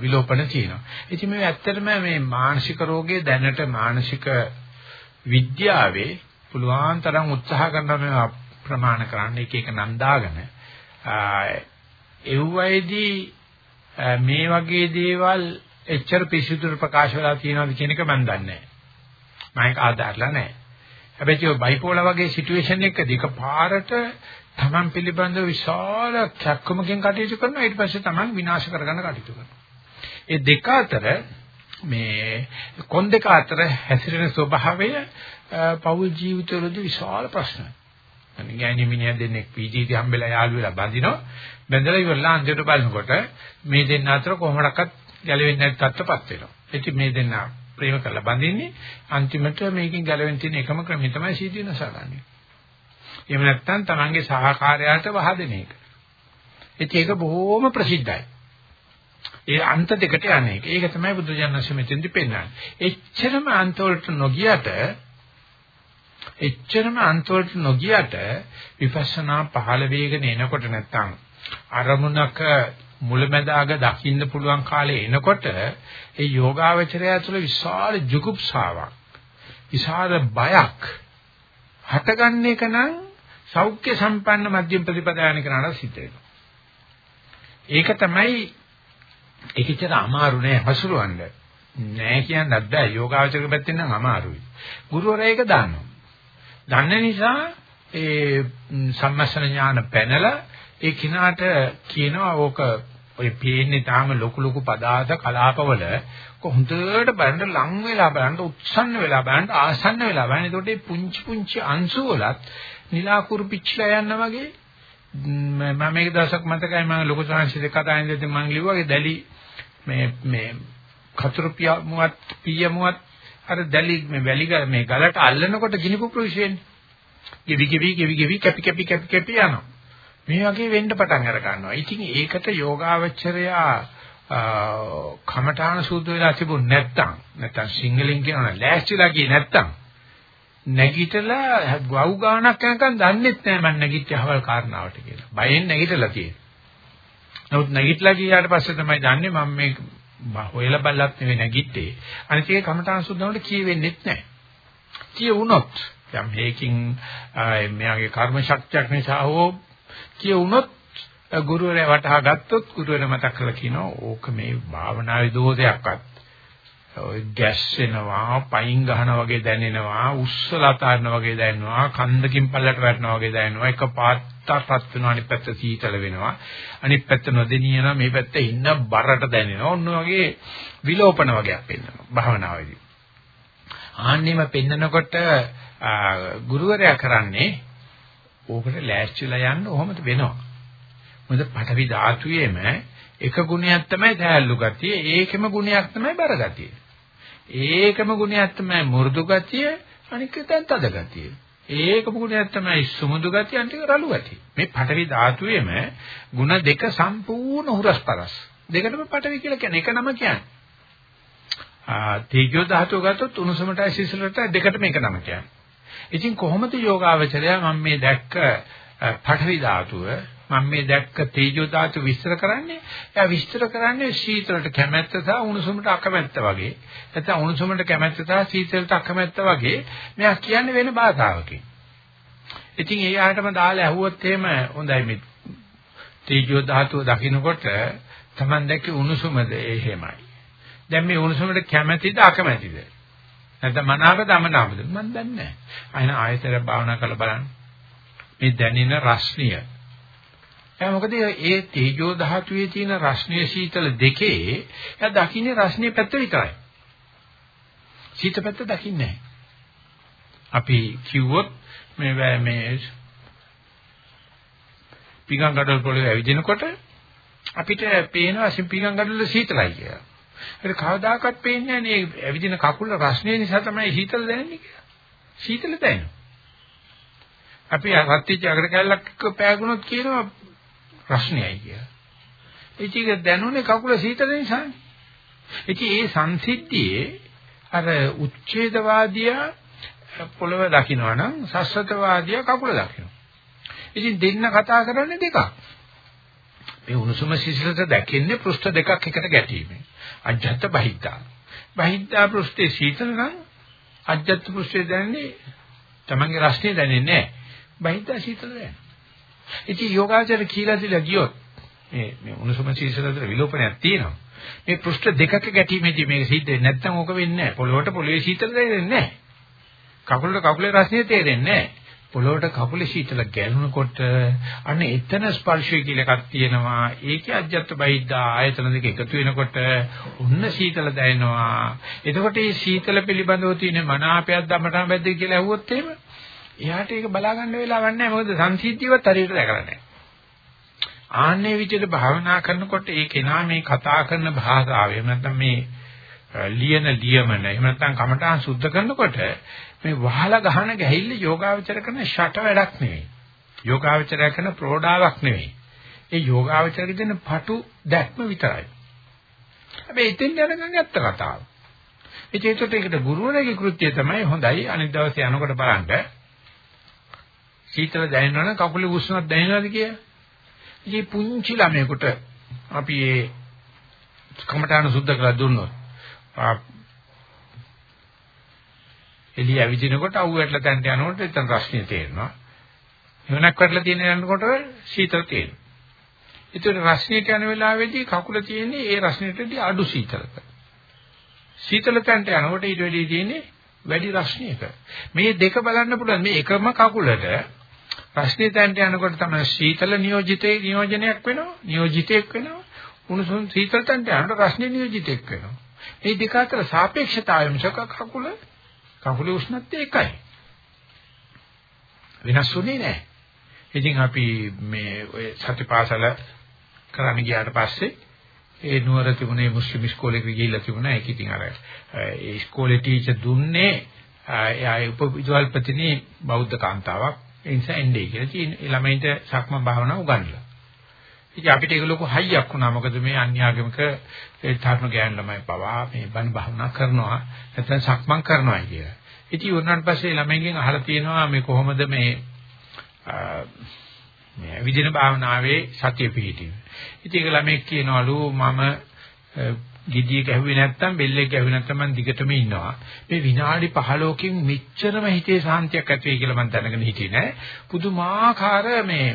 විලෝපන තියෙනවා. ඉතින් මේ ඇත්තටම මේ මානසික රෝගයේ දැනට මානසික විද්‍යාවේ පුළුවන් තරම් උත්සාහ කරනවා මේ ප්‍රමාණ කරන්න එක එක නම් දාගෙන එව්වයිදී මේ වගේ දේවල් එච්චර පිසිදුර ප්‍රකාශ වෙලා තියෙනවද කියන එක මම දන්නේ නැහැ. මම ඒක ආදාරලා නැහැ. හැබැයි ඔය බයිපෝලා වගේ සිටුේෂන් එකදී එකපාරට Taman පිළිබඳව විශාල කැක්කමකින් කටයුතු කරනවා ඊට පස්සේ Taman විනාශ කරගන්න කටයුතු කරනවා. ඒ දෙක අතර මේ කොන් දෙක අතර හැසිරෙන ස්වභාවය පෞල් ජීවිතවලදී විශාල ප්‍රශ්නයක්. අනිත් ගෑණි මිනිහා දෙන්නේ පීජීටි හම්බෙලා යාළු වෙලා බඳිනවා. බඳලා ඉවරලා අන්තිමට බලනකොට මේ දෙන්න අතර කොහොමඩක්වත් ගැලවෙන්නේ නැති තත්ත්වපත් වෙනවා. ඉතින් මේ දෙන්න ප්‍රේම කරලා බඳින්නේ අන්තිමට මේකෙන් ගැලවෙන්න තියෙන එකම ක්‍රමය තමයි සීදී නසගන්නේ. එහෙම නැත්නම් තමන්ගේ සහකාරයාට වහදෙන එක. ඒක බොහොම ප්‍රසිද්ධයි. ඒ අන්ත දෙකට යන්නේ. ඒක තමයි බුදුජානක මෙතෙන්දි පෙන්නන්නේ. එච්චරම අන්ත වලට නොගියට එච්චරම අන්ත වලට නොගියට විපස්සනා පහළ වේගන එනකොට නැත්තම් අරමුණක මුලැමැදාග දකින්න පුළුවන් කාලේ එනකොට ඒ යෝගාවචරය තුළ විශාල ජුගුප්සාවක් විශාල බයක් හටගන්න එක නම් සෞඛ්‍ය සම්පන්න මධ්‍යම ප්‍රතිපදායන කරනවා සිද්ධ වෙනවා. ඒක තමයි ඒකචර අමාරු නෑ හසුරවන්න. නෑ කියන්නත් බෑ යෝගාවචරක පැත්තෙන් නම් අමාරුයි. ගුරුවරයා ඒක දන්නවා. දන්න නිසා ඒ සම්මස්සන ඥාන පැනලා ඒ කිනාට කියනවා ඕක ඔය පේන්නේ තාම ලොකු ලොකු පදාර්ථ කලාපවල කොහොඳට බලන්න ලං වෙලා බලන්න උත්සන්න වෙලා බලන්න ආසන්න වෙලා බලන්න එතකොට මේ පුංචි පුංචි අංශු වලත් නිලාකුරු පිච්චලා යනවා වගේ මම මේක දවසක් මතකයි මම ලොකු සංශිත කතා ඉඳලා මම ලිව්වාගේ දැලි මේ මේ කතුරු පියමුවත් පියමුවත් අර දැලි මේ වැලි මේ ගලට අල්ලනකොට ගිනි පුපුරු විශ්වෙන්නේ. ගෙවි ගෙවි ගෙවි ගෙවි කැපි කැපි කැපි කැපි යනවා. මේ වගේ වෙන්න පටන් අර ගන්නවා. ඉතින් ඒකට යෝගාවචරයා කමඨාන සූත්‍ර වෙලා තිබුණ නැත්තම් නැත්තම් සිංහලෙන් කියනවා ලෑස්තිලා ගියේ නැත්තම් නැගිටලා වව් ගානක් යනකම් දන්නෙත් නෑ මම නැගිට්ටහවල් කාරණාවට කියලා. බයෙන් නැගිටලා තියෙනවා. නමුත් නැගිටලා ගියාට පස්සේ තමයි දන්නේ මම මේ හොයලා බලලත් නෙවෙයි නැගිට්ටේ. අනිත් ඒක කමඨාන සූත්‍ර වලට කියවෙන්නෙත් නෑ. කියවුනොත් යම් හේකින් මෙයාගේ කර්ම ශක්තියක් නිසා හෝ කියවුනොත් ගුරුවරයා වටහා ගත්තොත් ගුරුවරයා මතක් කරලා කියනවා ඕක මේ භාවනාවේ දෝෂයක්වත් ඔය ගැස් වෙනවා, පයින් ගහනවා වගේ දැනෙනවා, උස්සලා තාරනවා වගේ දැනෙනවා, කන්දකින් පල්ලට වැටෙනවා වගේ දැනෙනවා. එක පාත්තටත් වෙනවා අනිත් පැත්ත සීතල වෙනවා. අනිත් පැත්ත නොදෙනිය යනවා මේ පැත්තේ ඉන්න බරට දැනෙනවා. ඔන්න වගේ විලෝපන වගේක් වෙනවා භාවනාවේදී. ආන්නෙම පෙන්නකොට ගුරුවරයා කරන්නේ ඕකට ලෑස්තිලා යන්න ඔහොමද වෙනවා. මොකද පඨවි ධාතුයේම එක ගුණයක් තමයි දෑල්ලු ගතිය, ඒකෙම ගුණයක් තමයි බර ගතිය. ඒකම ගුණයක් තමයි මෘදු ගතිය, අනික දැන් තද ගතිය. ඒකම ගුණයක් තමයි සුමුදු ගතිය, අනික රළු ගතිය. මේ පඨවි ධාතුවේම ගුණ දෙක සම්පූර්ණ හුරස්පරස්. දෙකටම පඨවි කියලා කියන්නේ එක නම කියන්නේ. ආ තේජෝ ධාතුව ගත්තොත් උණුසුමටයි සිසිලට දෙකටම එක නම කියන්නේ. ඉතින් කොහොමද යෝගාවචරය? මම මේ දැක්ක පඨවි ධාතුව මම මේ දැක්ක තේජෝ ධාතු විස්තර කරන්නේ. එයා විස්තර කරන්නේ සීතලට කැමැත්ත සහ උණුසුමට අකමැත්ත වගේ. නැත්නම් උණුසුමට කැමැත්ත සහ සීතලට අකමැත්ත වගේ මෙයා කියන්නේ වෙන භාෂාවකින්. ඉතින් ඒ ආයතම දාලා ඇහුවොත් එහෙම හොඳයි මේ තේජෝ ධාතුව දකින්නකොට Taman දැක්කේ උණුසුමද එහෙමයි. දැන් මේ උණුසුමට කැමැතිද අකමැතිද? නැත්නම් මනාවද අමනාවද මම දන්නේ නැහැ අයින ආයතන භාවනා කරලා බලන්න මේ දැනෙන රස්නිය එයා මොකද ඒ තේජෝ ධාතුවේ තියෙන රස්නීය සීතල දෙකේ එයා දකින්නේ රස්නීය පැත්ත විතරයි. සීත පැත්ත දකින්නේ නැහැ. අපි කිව්වොත් මේ මේ පිගන් ගඩොල් පොළවේ ඇවිදිනකොට අපිට පේනවා පිගන් ගඩොල් සීතලයි කියලා. ඒක කවදාකවත් පේන්නේ නැහැ නේ ඇවිදින කකුල රස්නේ නිසා තමයි සීතල දැනෙන්නේ කියලා. සීතල දැනෙනවා. අපි රත්තිච්ච අගට කැල්ලක් පෑගුණොත් කියනවා ප්‍රශ්නයයි කියලා. ඒක දැනුනේ කකුල සීතල නිසානේ. ඉතින් ඒ සංසිද්ධියේ අර උච්ඡේදවාදිය පොළව දකින්නවා නම් සස්සතවාදිය කකුල දකින්නවා. ඉතින් දෙන්න කතා කරන්නේ දෙකක්. මේ උණුසුම සිසිලත දැකින්නේ පෘෂ්ඨ දෙකක් එකට ගැටීමෙන්. අජ්ජත් බහිද්දා. බහිද්දා පෘෂ්ඨේ සීතල නම් අජ්ජත් පෘෂ්ඨේ දැනෙන්නේ තමන්ගේ රස්නේ දැනෙන්නේ නැහැ. බහිද්දා සීතල දැනෙනවා. ඉතින් යෝගාචර කියලා දිලා ගියොත් මේ මේ උණුසුම සීසලතර විලෝපනයක් තියෙනවා. මේ පෘෂ්ඨ දෙකක ගැටීමේදී මේක සිද්ධ වෙන්නේ නැත්නම් ඕක වෙන්නේ නැහැ. පොළොවට පොළවේ සීතල දැනෙන්නේ නැහැ. කකුලට කකුලේ රසණිය තේරෙන්නේ නැහැ. පොළොවට කකුලේ සීතල ගැලුණකොට අන්න එතන ස්පර්ශය කියලා එකක් තියෙනවා. ඒකේ අජ්ජත් බහිද්දා ආයතන දෙක එකතු වෙනකොට උන්න සීතල දැනෙනවා. එතකොට මේ සීතල පිළිබඳව තියෙන මනාපයක් දමටම බැද්ද කියලා ඇහුවොත් එහෙම එයාට ඒක බලා ගන්න වෙලාවක් නැහැ. මොකද සංසිද්ධියවත් හරියට දැකලා නැහැ. ආන්නේ විදිහට භාවනා කරනකොට ඒ කෙනා මේ කතා කරන භාෂාව එහෙම නැත්නම් මේ ලියන ලියමන එහෙම නැත්නම් කමඨාන් සුද්ධ කරනකොට මේ වහලා ගහන ගැහිල්ල යෝගාවචර කරන ෂට වැඩක් නෙවෙයි. යෝගාවචරය කරන ප්‍රෝඩාවක් නෙවෙයි. ඒ යෝගාවචරයේ දෙන පටු දැක්ම විතරයි. හැබැයි ඉතින් යනකම් ඇත්ත කතාව. ඒ චේතොට ඒකට ගුරුවරයාගේ කෘත්‍යය තමයි හොඳයි අනිත් දවසේ යනකොට බලන්න සීතල දැනෙනවනම් කකුලේ උෂ්ණක් දැනෙනවද කියලා. ඉතින් පුංචි ළමයෙකුට අපි ඒ කමඨාන සුද්ධ කරලා දුන්නොත් එළිය ඇවිදිනකොට අවු වැටලා තැන්ට යනකොට එතන රස්නිය තේරෙනවා. හිවණක් වැටලා තියෙන යනකොට සීතල තේරෙනවා. ඒතර රස්නියට යන වෙලාවේදී කකුල තියෙන්නේ ඒ රස්නියටදී අඩු සීතලක. සීතල තැන්ට යනකොට ඊට වැඩි තියෙන්නේ වැඩි රස්නියක. මේ දෙක බලන්න පුළුවන් මේ එකම කකුලට ප්‍රශ්නේ තැන්ට යනකොට තමයි සීතල නියෝජිතේ නියෝජනයක් වෙනවා නියෝජිතයක් වෙනවා උණුසුම් සීතල තැන්ට යනකොට ප්‍රශ්නේ නියෝජිතයක් වෙනවා මේ දෙක අතර සාපේක්ෂතාවය මිසක කකුල කකුලේ උෂ්ණත්වය එකයි වෙනස් වෙන්නේ නැහැ ඉතින් අපි මේ ඔය සතිපාසල කරන්න ගියාට පස්සේ ඒ නුවර තිබුණේ මුස්ලිම් ඉස්කෝලේක ගිහිල්ලා තිබුණා ඒක ඉතින් අර ඒ ඉස්කෝලේ ටීචර් දුන්නේ එයා උපවිද්‍යාල්පතිනේ බෞද්ධ කාන්තාවක් ඒ නිසා එන්නේ කියලා. ඉතින් ළමයින්ට සක්ම භාවනාව උගන්වලා. ඉතින් අපිට ඒක ලොකු හයියක් වුණා. මොකද මේ අන්‍යාගමික ඒ තරණ ගෑන් ළමයි පවා මේ බණ භාවනා කරනවා. නැත්නම් සක්මන් කරනවා කියලා. ඉතින් උන්නාට පස්සේ ළමයින්ගෙන් අහලා තියෙනවා මේ කොහොමද මේ මේ විදින භාවනාවේ සතිය පිහිටීම. ඉතින් ඒක ළමෙක් කියනවලු මම gediye ගැහුවේ නැත්තම් බෙල්ලේ ගැහුවේ නැත්තම් මම දිගටම ඉන්නවා. මේ විනාඩි 15කින් මෙච්චරම හිතේ සාන්තියක් ඇති වෙයි කියලා මම දැනගෙන හිටියේ නෑ. පුදුමාකාර මේ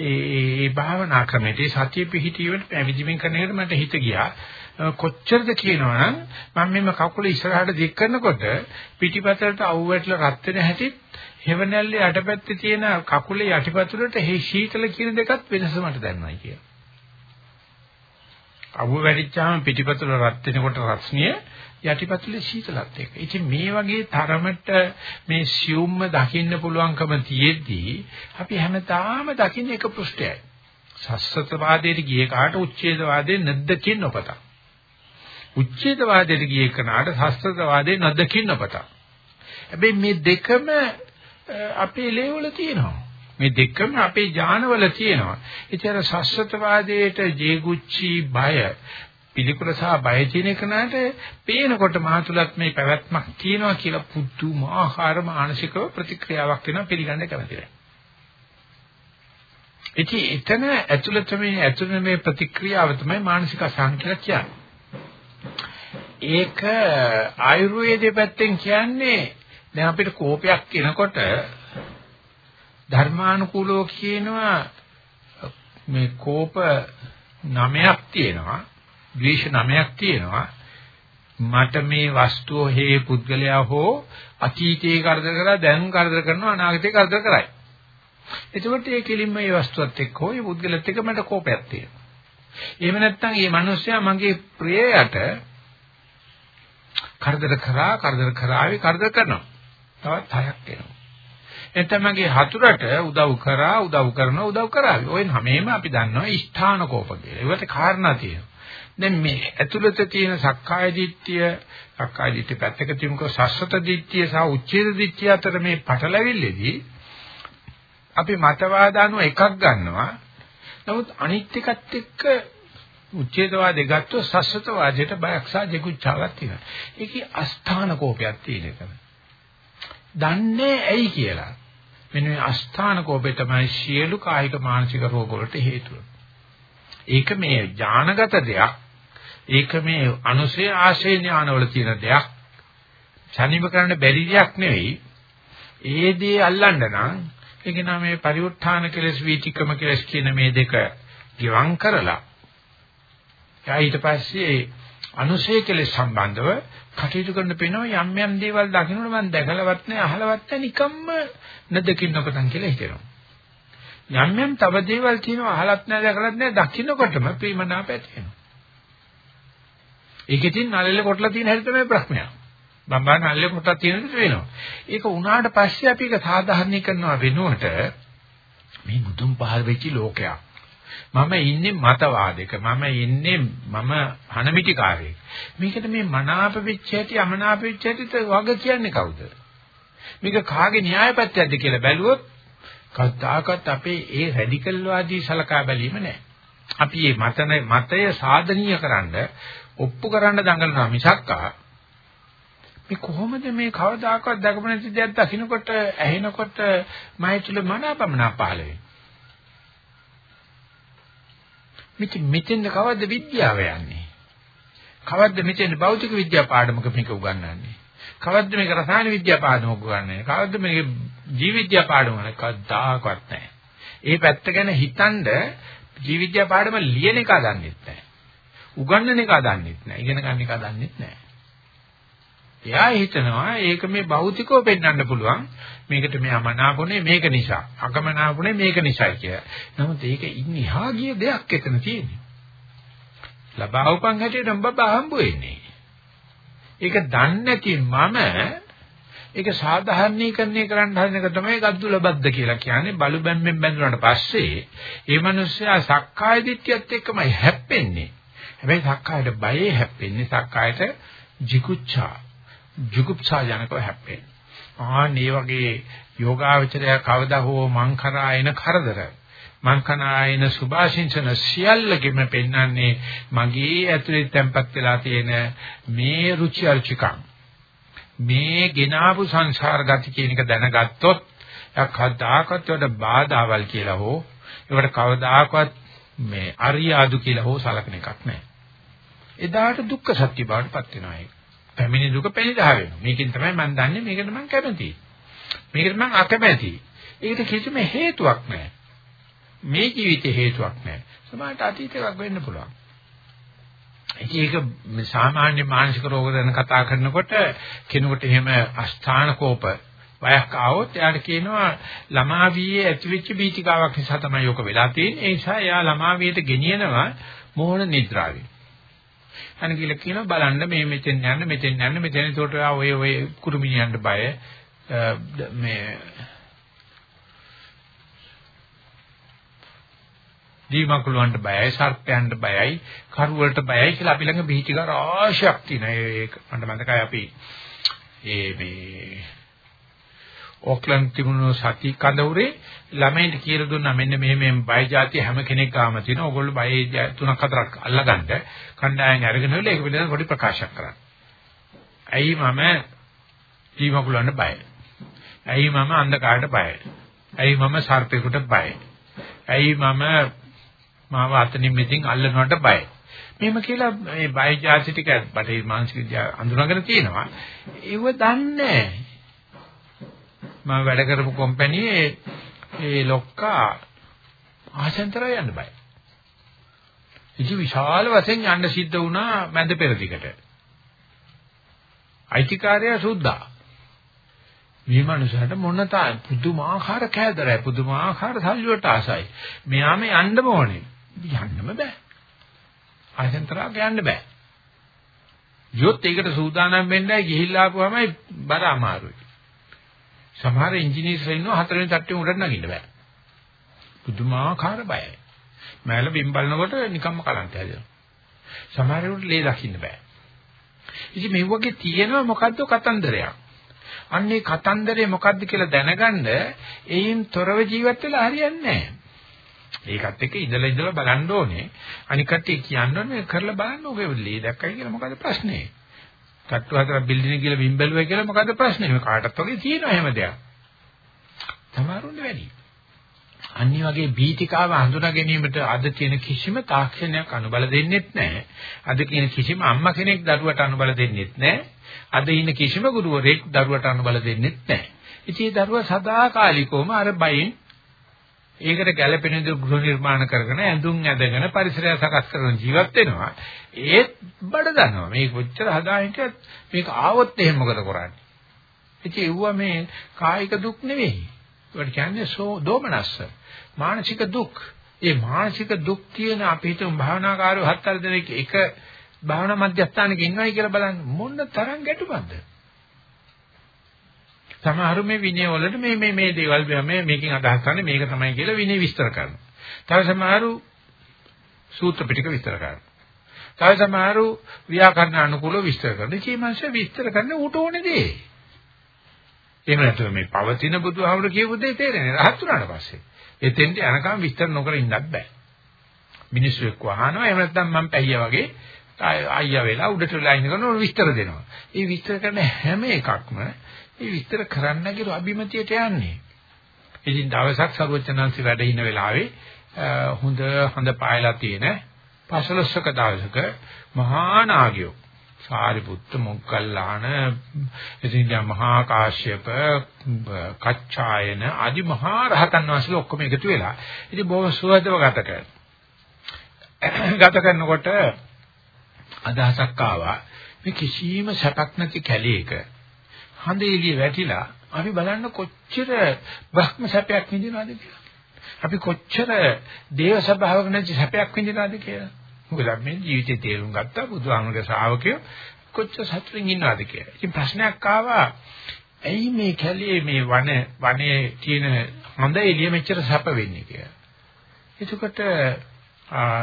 ඒ භාවනා ක්‍රමයේ සතිය පිහිටීමට පැවිදිමින් කරන එකට මට හිත ගියා. කොච්චරද කියනවනම් මම මෙම කකුල ඉස්සරහට දික් කරනකොට පිටිපතට අවුවැටලා රත් වෙන හැටි හෙවණැල්ලේ යටපැත්තේ තියෙන කකුලේ යටිපතුලට හේ ශීතල කියන දෙකත් වෙනස මට දැනනයි කියලා. අවුව වැඩිච්චාම පිටිපතුල රත් වෙනකොට රස්නිය යටිපතුලේ සීතලත් එක්ක. ඉතින් මේ වගේ තරමට මේ සියුම්ම දකින්න පුළුවන්කම තියෙද්දී අපි හැමදාම දකින්න එක පෘෂ්ඨයයි. සස්සතවාදයට ගියේ කාට උච්ඡේදවාදයේ නැද්දකින් නොපතක්. උච්ඡේදවාදයට ගියේ කනට සස්සතවාදයේ නැද්දකින් නොපතක්. හැබැයි මේ දෙකම අපේ ලේවල තියෙනවා. මේ දෙකම අපේ ඥානවල තියෙනවා. ඒතර සස්සතවාදයේට ජේගුච්චි බය පිළිකුල සහ බය තියෙන කෙනාට පේනකොට මාතුලත් මේ පැවැත්මක් තියෙනවා කියලා පුදුමාකාර මානසික ප්‍රතික්‍රියාවක් වෙනවා පිළිගන්න කැමති නැහැ. ඉතින් එතන ඇතුළත මේ ඇතුළත මේ ප්‍රතික්‍රියාව තමයි මානසික අසහන කියලා කියන්නේ. ඒක ආයුර්වේදයේ පැත්තෙන් කියන්නේ දැන් අපිට කෝපයක් එනකොට ධර්මානුකූලව කියනවා මේ කෝප නමයක් තියෙනවා ද්වේෂ නමයක් තියෙනවා. මට මේ වස්තුව හේ පුද්ගලයා හෝ අතීතයේ කරදර කරලා දැන් කරදර කරනවා අනාගතේ කරදර කරයි. එතකොට ඒ කෙලින්ම මේ වස්තුවත් එක්ක හෝ මේ පුද්ගලත් එක්ක මට කෝපයක් තියෙනවා. එහෙම නැත්නම් මේ මිනිස්සයා මගේ ප්‍රියයට කරදර කරා කරදර කරාවේ කරදර කරනවා. තවත් හයක් එනවා. එතන මගේ හතුරට උදව් කරා උදව් කරනවා උදව් කරાવી. ඔය හැමෙම අපි දන්නවා ස්ථාන කෝප කියලා. ඒවට කාරණා තියෙනවා. දැන් මේ ඇතුළත තියෙන සක්කාය දිට්ඨිය, සක්කාය දිට්ඨිය පැත්තක තියමුකෝ සස්සත දිට්ඨිය සහ උච්ඡේද දිට්ඨිය අතර මේ පටලැවිල්ලේදී අපි මතවාද අනුව එකක් ගන්නවා. නමුත් අනිත් එකත් එක්ක උච්ඡේදවාදේ ගත්තොත් සස්සතවාදයට බයක් සහ ජිගුච්ඡාවක් තියෙනවා. ඒකේ අස්ථාන කෝපයක් තියෙන එක. දන්නේ ඇයි කියලා. මෙන්න මේ අස්ථාන කෝපේ තමයි සියලු කායික මානසික රෝග වලට හේතුව. ඒක මේ ඥානගත දෙයක්. ඒක මේ අනුසේ ආශේ ඥානවල තියෙන දෙයක්. සනීප කරන්න බැරි දෙයක් නෙවෙයි. ඒ දේ අල්ලන්න නම් ඒක නම් මේ පරිඋත්ථාන කෙලස් වීතිකම කෙලස් කියන මේ දෙක ගිවං කරලා ඊට පස්සේ අනුශේ කෙලෙස් සම්බන්ධව කටයුතු කරන්න පේනවා යම් යම් දේවල් දකින්නකොට මම දැකලවත් නැහැ අහලවත් නැහැ නිකම්ම නැදකින් නොකතන් කියලා හිතෙනවා. යම් යම් තව දේවල් තියෙනවා අහලත් නැහැ දැකලත් නැහැ දකින්නකොටම ප්‍රේමනාප ඇති වෙනවා. ඒකෙකින් නළලේ කොටලා තියෙන හැටි තමයි ප්‍රශ්නය. බම්බා නළලේ කොටලා තියෙන දේ වෙනවා. ඒක උනාට පස්සේ අපි ඒක සාධාරණීකරනවා වෙනුවට මේ මුදුන් පහළ වෙච්ච ලෝකයක්. මම ඉන්නේ මතවාදයක. මම ඉන්නේ මම හනමිටිකාරයෙක්. මේකට මේ මනාප වෙච්ච හැටි අමනාප වෙච්ච හැටිට වග කියන්නේ කවුද? මේක කාගේ න්‍යායපත්‍යයක්ද කියලා බැලුවොත් කවදාකවත් අපේ ඒ රැඩිකල් වාදී සලකා බැලීම නැහැ අපි මේ මතන මතය සාධනීය කරන්න ඔප්පු කරන්න දඟලනවා මිසක්කා. මේ කොහොමද මේ කවදාකවත් දකප නැති දෙයක් දකින්නකොට ඇහෙනකොට මයිතුල මනාපමනා පහළ වෙන්නේ? මෙතෙන් මෙතෙන්ද කවද්ද විද්‍යාව යන්නේ? කවද්ද මෙතෙන් භෞතික විද්‍යා පාඩමක මේක උගන්වන්නේ? කවද්ද මේක රසායන විද්‍යා පාඩමක උගන්වන්නේ? කවද්ද මේක ජීව විද්‍යා පාඩමක කවදාකවත් නැහැ. ඒ පැත්ත ගැන හිතනද ජීව විද්‍යා පාඩම ලියන එක දන්නෙත් නැහැ. උගන්වන එක දන්නෙත් නැහැ. ඉගෙන ගන්න එක දන්නෙත් නැහැ. එයා හිතනවා ඒක මේ භෞතිකව පෙන්වන්න පුළුවන්. මේකට මෙයා මනාපුනේ මේක නිසා. අකමනාපුනේ මේක නිසායි කියලා. නමුත් ඒක ඉන්හිහා ගිය දෙයක් එතන තියෙන්නේ. ලබා උපන් හැටියට බබා හම්බ වෙන්නේ. ඒක දන්නේ නැති මම ඒක සාධාරණීකරණය කරන්න හදන එක තමයි ගද්දුල බද්ද කියලා කියන්නේ බලු බැම්මෙන් බැඳුනාට පස්සේ ඒ මිනිස්සයා සක්කාය දිට්ඨියත් එක්කමයි හැප්පෙන්නේ. හැබැයි සක්කායට බයේ හැප්පෙන්නේ සක්කායට jiguccha ජුගුප්සා ජනකව හැප්පෙන්නේ. ආන් මේ වගේ යෝගාවචරය කවදා හෝ මං කරා එන කරදර මං කනා එන සුභාශිංසන සියල්ලගෙම පෙන්වන්නේ මගේ ඇතුලේ තැම්පත් වෙලා තියෙන මේ රුචි අරුචිකම් මේ ගෙනාවු සංසාර ගති කියන එක දැනගත්තොත් කවදාකවත් ඒකට බාධාවල් කියලා හෝ ඒකට කවදාකවත් මේ අරියාදු කියලා හෝ සලකන එකක් නැහැ. එදාට දුක්ඛ සත්‍ය බවට පත් වෙනවා ඒක. පැමිණි දුක පැනිරහ වෙනවා. මේකෙන් තමයි මම දන්නේ මේකට මම කැමතියි. මේකට මම අකමැතියි. ඒකට කිසිම හේතුවක් නැහැ. මේ ජීවිතේ හේතුවක් නැහැ. සමහරට අතීත එකක් වෙන්න පුළුවන්. ඒක සාමාන්‍ය මානසික රෝග ගැන කතා කරනකොට කෙනෙකුට එහෙම අස්ථාන කෝප බයක් ආවොත් එයාට කියනවා ළමා වියේ ඇතිවෙච්ච බීතිකාවක් නිසා තමයි ඔක වෙලා තියෙන්නේ. ඒ නිසා එයා ළමා වියට ගෙනියනවා මෝහන නිද්‍රාවේ. අන්න කියලා කියනවා. බලන්න මේ මෙතෙන් යන්න මෙතෙන් යන්න. මෙතෙන් ඒකට ඔය ඔය කුරුමිනියන්ට බය. මේ දීමකුලවන්ට බයයි සර්පයන්ට බයයි කරුවලට බයයි කියලා අපි ළඟ බීචික රාශියක් තියෙනවා. ඒක මට මතකයි අපි ඒ මේ ඕක්ලන්ඩ් තිබුණු සති කඳවුරේ ළමයින්ට කියලා දුන්නා මෙන්න මෙහෙ මේ බය જાති හැම කෙනෙක් ගාම තියෙනවා. ඕගොල්ලෝ බය තුනක් හතරක් අල්ලගන්න කණ්ඩායම් අරගෙන ඉවල ඒක පිළිබඳව පොඩි ප්‍රකාශයක් කරන්න. ඇයි මම ජීවකුලන්න බයයි. ඇයි මම අන්ධකාරයට බයයි. ඇයි මම සර්පෙකුට බයයි. ඇයි මම මාව අතනින් මෙතින් අල්ලනවට බයයි. මෙහෙම කියලා මේ බය જાති ටික බටේ මානසික අඳුනගෙන තියෙනවා. ඒව දන්නේ මම වැඩ කරපු කම්පැනියේ ඒ ලොක්කා ආසෙන්තරය යන්න බෑ. ඉති විශාල වශයෙන් යන්න සිද්ධ වුණා මැද පෙරදිකට. අයිතිකාරය සුද්ධා. මේ මනුස්සයාට මොන තා පුදුමාකාර කෑදරයි පුදුමාකාර සල්ලියට ආසයි. මෙයාම යන්න ඕනේ. යන්නම බෑ. ආසෙන්තරාක යන්න බෑ. යොත් ඒකට සූදානම් වෙන්නයි ගිහිල්ලා ආපුවමයි බර අමාරුයි. සමහර ඉංජිනේරුවෝ ඉන්නවා හතරවෙනි තට්ටුවේ උඩට නගින්න බෑ. පුදුමාකාර බයයි. මෑල බිම් බලනකොට නිකම්ම කලන්ත හැදෙනවා. සමහරවිට ලේ දකින්න බෑ. ඉතින් මේ වගේ තියෙනවා මොකද්ද කතන්දරයක්. අන්නේ කතන්දරේ මොකද්ද කියලා දැනගන්න එයින් තොරව ජීවත් වෙලා හරියන්නේ නැහැ. ඒකත් එක්ක ඉඳලා ඉඳලා බලන්න ඕනේ. අනික කට්ටිය කියන්නේ කරලා බලන්න ඕකේ ලේ දැක්කයි කියලා මොකද ප්‍රශ්නේ? තට්ටු හතරක් බිල්ඩින් එක කියලා බිම් බැලුවා කියලා මොකද්ද ප්‍රශ්නේ? මේ කාටත් වගේ තියෙනවා එහෙම දෙයක්. සමහරුන්ට වැඩි. අනිත් වගේ බීතිකාව හඳුනා ගැනීමට අද තියෙන කිසිම තාක්ෂණයක් අනුබල දෙන්නෙත් නැහැ. අද කියන කිසිම අම්මා කෙනෙක් දරුවට අනුබල දෙන්නෙත් නැහැ. අද ඉන්න කිසිම ගුරුවරයෙක් දරුවට අනුබල දෙන්නෙත් නැහැ. ඉතින් ඒ දරුවා සදාකාලිකවම අර බයෙන් ඒකට ගැළපෙන දේ ගෘහ නිර්මාණ කරගෙන ඇඳුම් ඇඳගෙන පරිසරය සකස් කරන ජීවත් වෙනවා. ඒත් බඩ දනවා. මේක කොච්චර හදාහිටියත් මේක ආවොත් එහෙම මොකද කරන්නේ? ඉතින් ඒව මේ කායික දුක් නෙවෙයි. ඒකට කියන්නේ සෝ දෝමනස්ස. මානසික දුක්. ඒ මානසික දුක් තියෙන අපි හිතමු භාවනාකාරයෝ හත් හතර දෙනෙක් එක භාවනා මධ්‍යස්ථානක ඉන්නවයි කියලා බලන්න මොන තරම් ගැටුමක්ද? සමහරු මේ විනය වලට මේ මේ මේ දේවල් මේ මේකෙන් අදහස් කරන්නේ මේක තමයි කියලා විනය විස්තර කරනවා. තව සමහරු සූත්‍ර පිටක විස්තර කරනවා. තව සමහරු ව්‍යාකරණ අනුකූලව විස්තර කරනවා. ඉතින් මේ මාංශ විස්තර කරන්න ඌට ඕනේ දේ. එහෙම නැත්නම් මේ පවතින බුදුහාමුදුරු කියපු දේ තේරෙන්නේ රහත් වුණාට පස්සේ. එතෙන්ට යනකම් විස්තර නොකර ඉන්නත් බෑ. මිනිස්සු එක්ක අහනවා එහෙම නැත්නම් මම පැහියා වගේ අයියා වෙලා උඩට වෙලා ඉන්නකොට විස්තර දෙනවා. ඒ විස්තර කරන හැම එකක්ම ඒ විස්තර කරන්න කියලා අභිමතියට යන්නේ. ඉතින් දවසක් සරුවචනන්සි වැඩ ඉන්න වෙලාවේ හොඳ හොඳ පායලා තියෙන පසළොස්වක දවසක මහා නාගයෝ සාරිපුත්ත මොග්ගල්ලාන ඉතින් මහා කාශ්‍යප කච්චායන আদি මහා රහතන් වහන්සේලා ඔක්කොම එකතු වෙලා. ඉතින් බොහොම සුවදව ගත කරනවා ගත කරනකොට අදහසක් ආවා. මේ කිසිම සැපක් නැති කැලේක හඳ එළිය වැටිලා අපි බලන්න කොච්චර බ්‍රහ්ම සැපයක් විඳිනවද කියලා. අපි කොච්චර දේව සභාවක නැති සැපයක් විඳිනවද කියලා. මොකද මේ ජීවිතේ තේරුම් ගත්තා බුදුහාමුදුරගේ ශ්‍රාවකයෝ කොච්චර සතුටින් ඉන්නවද කියලා. ඉතින් ප්‍රශ්නයක් ආවා ඇයි මේ කැලේ මේ වන වනයේ තියෙන හඳ එළිය මෙච්චර සැප වෙන්නේ කියලා. එතකොට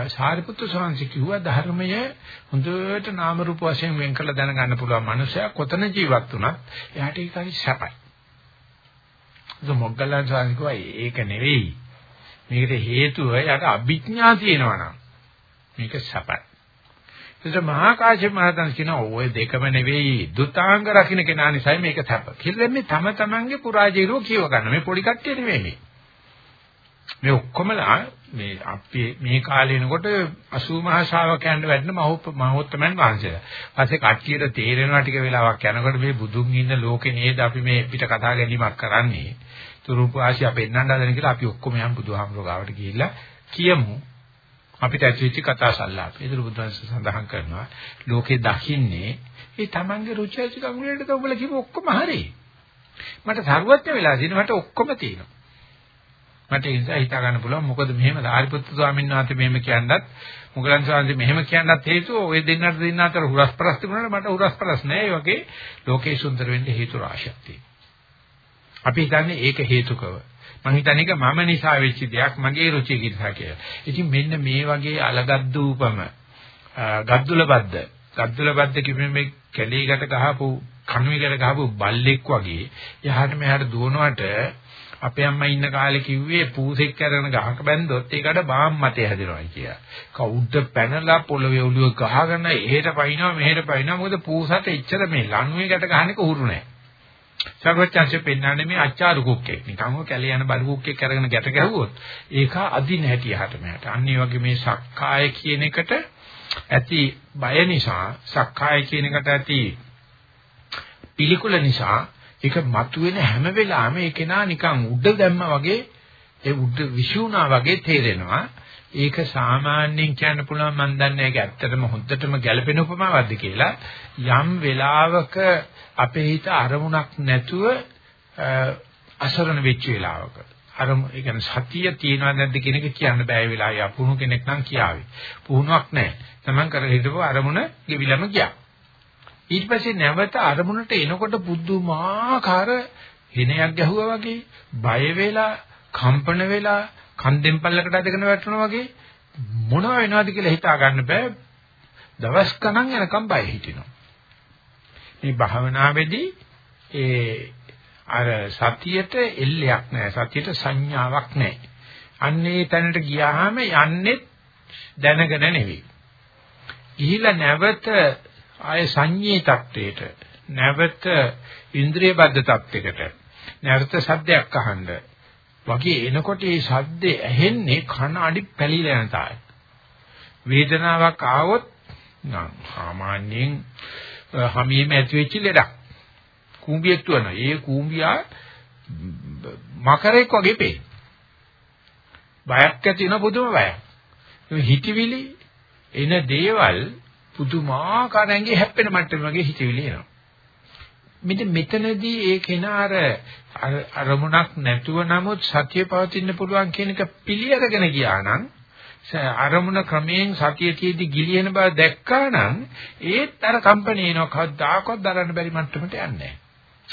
සාරිපුත්‍ර ස්වාමීන් කිව්වා ධර්මය හොඳට නාම රූප වශයෙන් වෙන් කරලා දැනගන්න පුළුවන් මනුස්සයා කොතන ජීවත් වුණත් එයාට ඒක හරි සැපයි. ඒක මොග්ගලන් ස්වාමීන් කිව්වා ඒක නෙවෙයි. මේකට හේතුව යට අභිඥා තියෙනවා නම් මේක සැපයි. ඒක මහා කාශ්‍යප මහතන් කියන ඔය දෙකම නෙවෙයි දුතාංග රකින්න කෙනා නිසායි මේක සැප. කියලා මේ තම තමන්ගේ පුරාජීරුව කියව ගන්න. මේ පොඩි කට්ටිය නෙවෙයි. මේ ඔක්කොමලා මේ අපි මේ කාලේ එනකොට 80 මහා ශ්‍රාවකයන්ට වැඩන මහෝත්තමයන් වහන්සේලා. ඊපස්සේ කට්ටියට තේරෙනවා ටික වෙලාවක් යනකොට මේ බුදුන් ඉන්න ලෝකේ නේද අපි මේ පිට කතා ගැනීමක් කරන්නේ. තුරුප ආශිය පෙන්නන්න හදන කියලා අපි ඔක්කොම යම් බුදුහාමුදුරුවෝ ගාවට ගිහිල්ලා කියමු. අපිට ඇතිවෙච්ච කතා සල්ලාප. ඒක බුදුන්ස සඳහන් කරනවා. ලෝකේ දකින්නේ ඒ තමන්ගේ රුචි අරුචිකම් වලට ඔබලා කිව්ව ඔක්කොම හරි. මට සර්වඥ වෙලා දින මට ඔක්කොම තියෙනවා. මට ඒ නිසා හිතා ගන්න පුළුවන් මොකද මෙහෙම සාරිපුත්තු ස්වාමීන් වහන්සේ මෙහෙම කියනවත් මොගලන් ස්වාමීන් මෙහෙම කියනවත් හේතුව ඔය දෙන්නට දෙන්න අතර හුරස්පරස් තිබුණාට මට හුරස්පරස් නෑ. ඒ වගේ ලෝකේ සුන්දර වෙන්න හේතු රාශියක් තියෙනවා. අපි හිතන්නේ ඒක හේතුකව. මම හිතන්නේ ඒක මම නිසා වෙච්ච දෙයක් මගේ රුචිය නිසා කියලා. ඉතින් මෙන්න මේ වගේ අලගද්දූපම ගද්දුල බද්ද ගද්දුල බද්ද කිව්වෙ මේ කැලීකට ගහපු කණුවේකට ගහපු බල්ලෙක් වගේ එහාට මෙහාට දුවනවට අපේ අම්මා ඉන්න කාලේ කිව්වේ පූසෙක් කරන ගහක බැන්දොත් ඒකට බාම් මතේ හැදෙනවා කියලා. කවුද පැනලා පොළවේ ඔළුව ගහගෙන එහෙට පයින්නවා මෙහෙට පයින්නවා මොකද පූසට එච්චර මේ ලණුවේකට ගහන එක උරු නැහැ. සර්වචන්සේ පෙන්වන්නේ මේ අච්චාරු කුක්කෙක්. නිකන් ඔය කැලේ යන බලු කුක්කෙක් කරගෙන ගැට ගැහුවොත් ඒක අදින හැටි යහට මෙහට. අන්න ඒ වගේ මේ සක්කාය කියන එකට ඇති බය නිසා සක්කාය කියන එකට ඇති පිළිකුල නිසා ඒක මතුවෙන හැම වෙලාවෙම ඒක නා නිකන් උඩ දැම්ම වගේ ඒ උඩ විෂුණා වගේ තේරෙනවා. ඒක සාමාන්‍යයෙන් කියන්න පුළුවන් මම දන්නේ ඒක ඇත්තටම හොද්දටම ගැළපෙන උපමාවක්ද කියලා යම් වෙලාවක අපේ හිත අරමුණක් නැතුව අසරණ වෙච්ච වෙලාවක අරම ඒ කියන්නේ සතිය තියනවද නැද්ද කියන එක කියන්න බෑ වෙලාවයි අපුණු කෙනෙක් නම් කියාවි. පුහුණුවක් නැහැ. Taman කර හිටපුව අරමුණ ගෙවිලම ගියා. ඊට පස්සේ නැවත අරමුණට එනකොට පුදුමාකාර හිනයක් ගැහුවා වගේ බය වෙලා කම්පන වෙලා කන්දෙන් පල්ලකට අදගෙන වැටෙනවා වගේ මොනවා වෙනවද කියලා හිතා ගන්න බෑ. දවස් ගණන් යනකම් බය හිටිනවා. මේ භාවනාවේදී ඒ අර සතියට එල්ලයක් නැහැ. සතියට සංඥාවක් නැහැ. අන්නේ තැනට ගියාම යන්නේ දැනගෙන නෙවෙයි. ගිහිලා නැවත ආය සංඤේ තත්වයට නැවත ඉන්ද්‍රිය බද්ධ තත්වයකට නැවත සද්දයක් අහන්න වගේ එනකොට මේ සද්දේ ඇහෙන්නේ කන අඩි පැලිලා යන තායි. වේදනාවක් ආවොත් නම් සාමාන්‍යයෙන් හැමීම ඇති වෙච්ච ලෙඩක්. කූඹියක් තුන. ඒ කූඹියා මකරෙක් වගේ පේ. බයක් ඇති වෙන පුදුම බයක්. හිතවිලි එන දේවල් පුදුමාකාර ඇඟේ හැප්පෙන මට්ටම වගේ හිතවිලි එනවා. මෙතන මෙතනදී ඒ කෙනාර අරමුණක් නැතුව නමුත් සතිය පවතින්න පුළුවන් කියන එක පිළිඅරගෙන ගියා නම් අරමුණ ක්‍රමයෙන් සතිය තියදී ගිලින බව දැක්කා නම් ඒත් අර කම්පණේ එනවා කවදාකවත් දරන්න බැරි මට්ටමට යන්නේ නැහැ.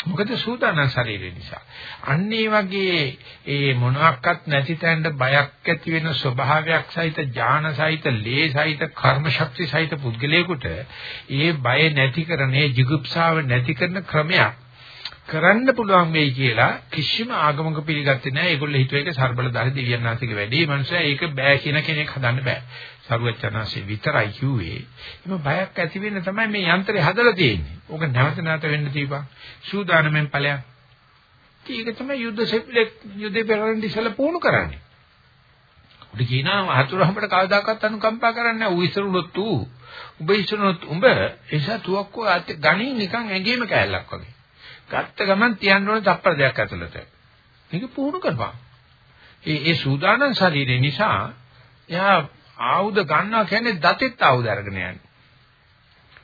මොකද සූදානම් ශරීරය නිසා. අන්න ඒ වගේ ඒ මොනවත් නැති තැනට බයක් ඇති වෙන ස්වභාවයක් සහිත ඥාන සහිත ලේ සහිත කර්ම ශක්ති සහිත පුද්ගලයෙකුට ඒ බය නැති කරන ඒ jigupsාව නැති කරන ක්‍රමයක් කරන්න පුළුවන් වෙයි කියලා කිසිම ආගමක පිළිගත්තේ නැහැ. ඒගොල්ලෝ හිතුව එක ਸਰබලදාරි දිව්‍යඥාන්තික වැඩි. ඒ මනුස්සයා ඒක බෑ කියන කෙනෙක් හදන්න බෑ. සරුවචනාංශේ විතරයි කිව්වේ. එම බයක් ඇති වෙන්න තමයි මේ යන්ත්‍රය හදලා තියෙන්නේ. ඕක නැවත නැවත වෙන්න දීපන්. සූදානම්ෙන් ඵලයක්. ඒක තමයි යුද්ධ සෙප්ලෙක් යුද්ධේ පෙරෙන් ඉස්සලා පුහුණු කරන්නේ. උඩ කියනවා හතුරු අපිට කවදාකවත් අනුකම්පා කරන්නේ නැහැ. ඌ ඉස්සරුනොත් ඌ. උඹ ඉස්සරුනොත් උඹ එසා තුවක්කෝ ගණින් නිකන් ඇඟේම කෑල්ලක් වගේ. ගත්ත ගමන් තියන්න ඕනේ තප්පර දෙයක් ඇතුළත. මේක පුහුණු කරපන්. ඒ ඒ සූදානම් ශරීරය නිසා එයා ආයුධ ගන්නවා කියන්නේ දතෙත් ආයුධ අරගෙන යන්නේ.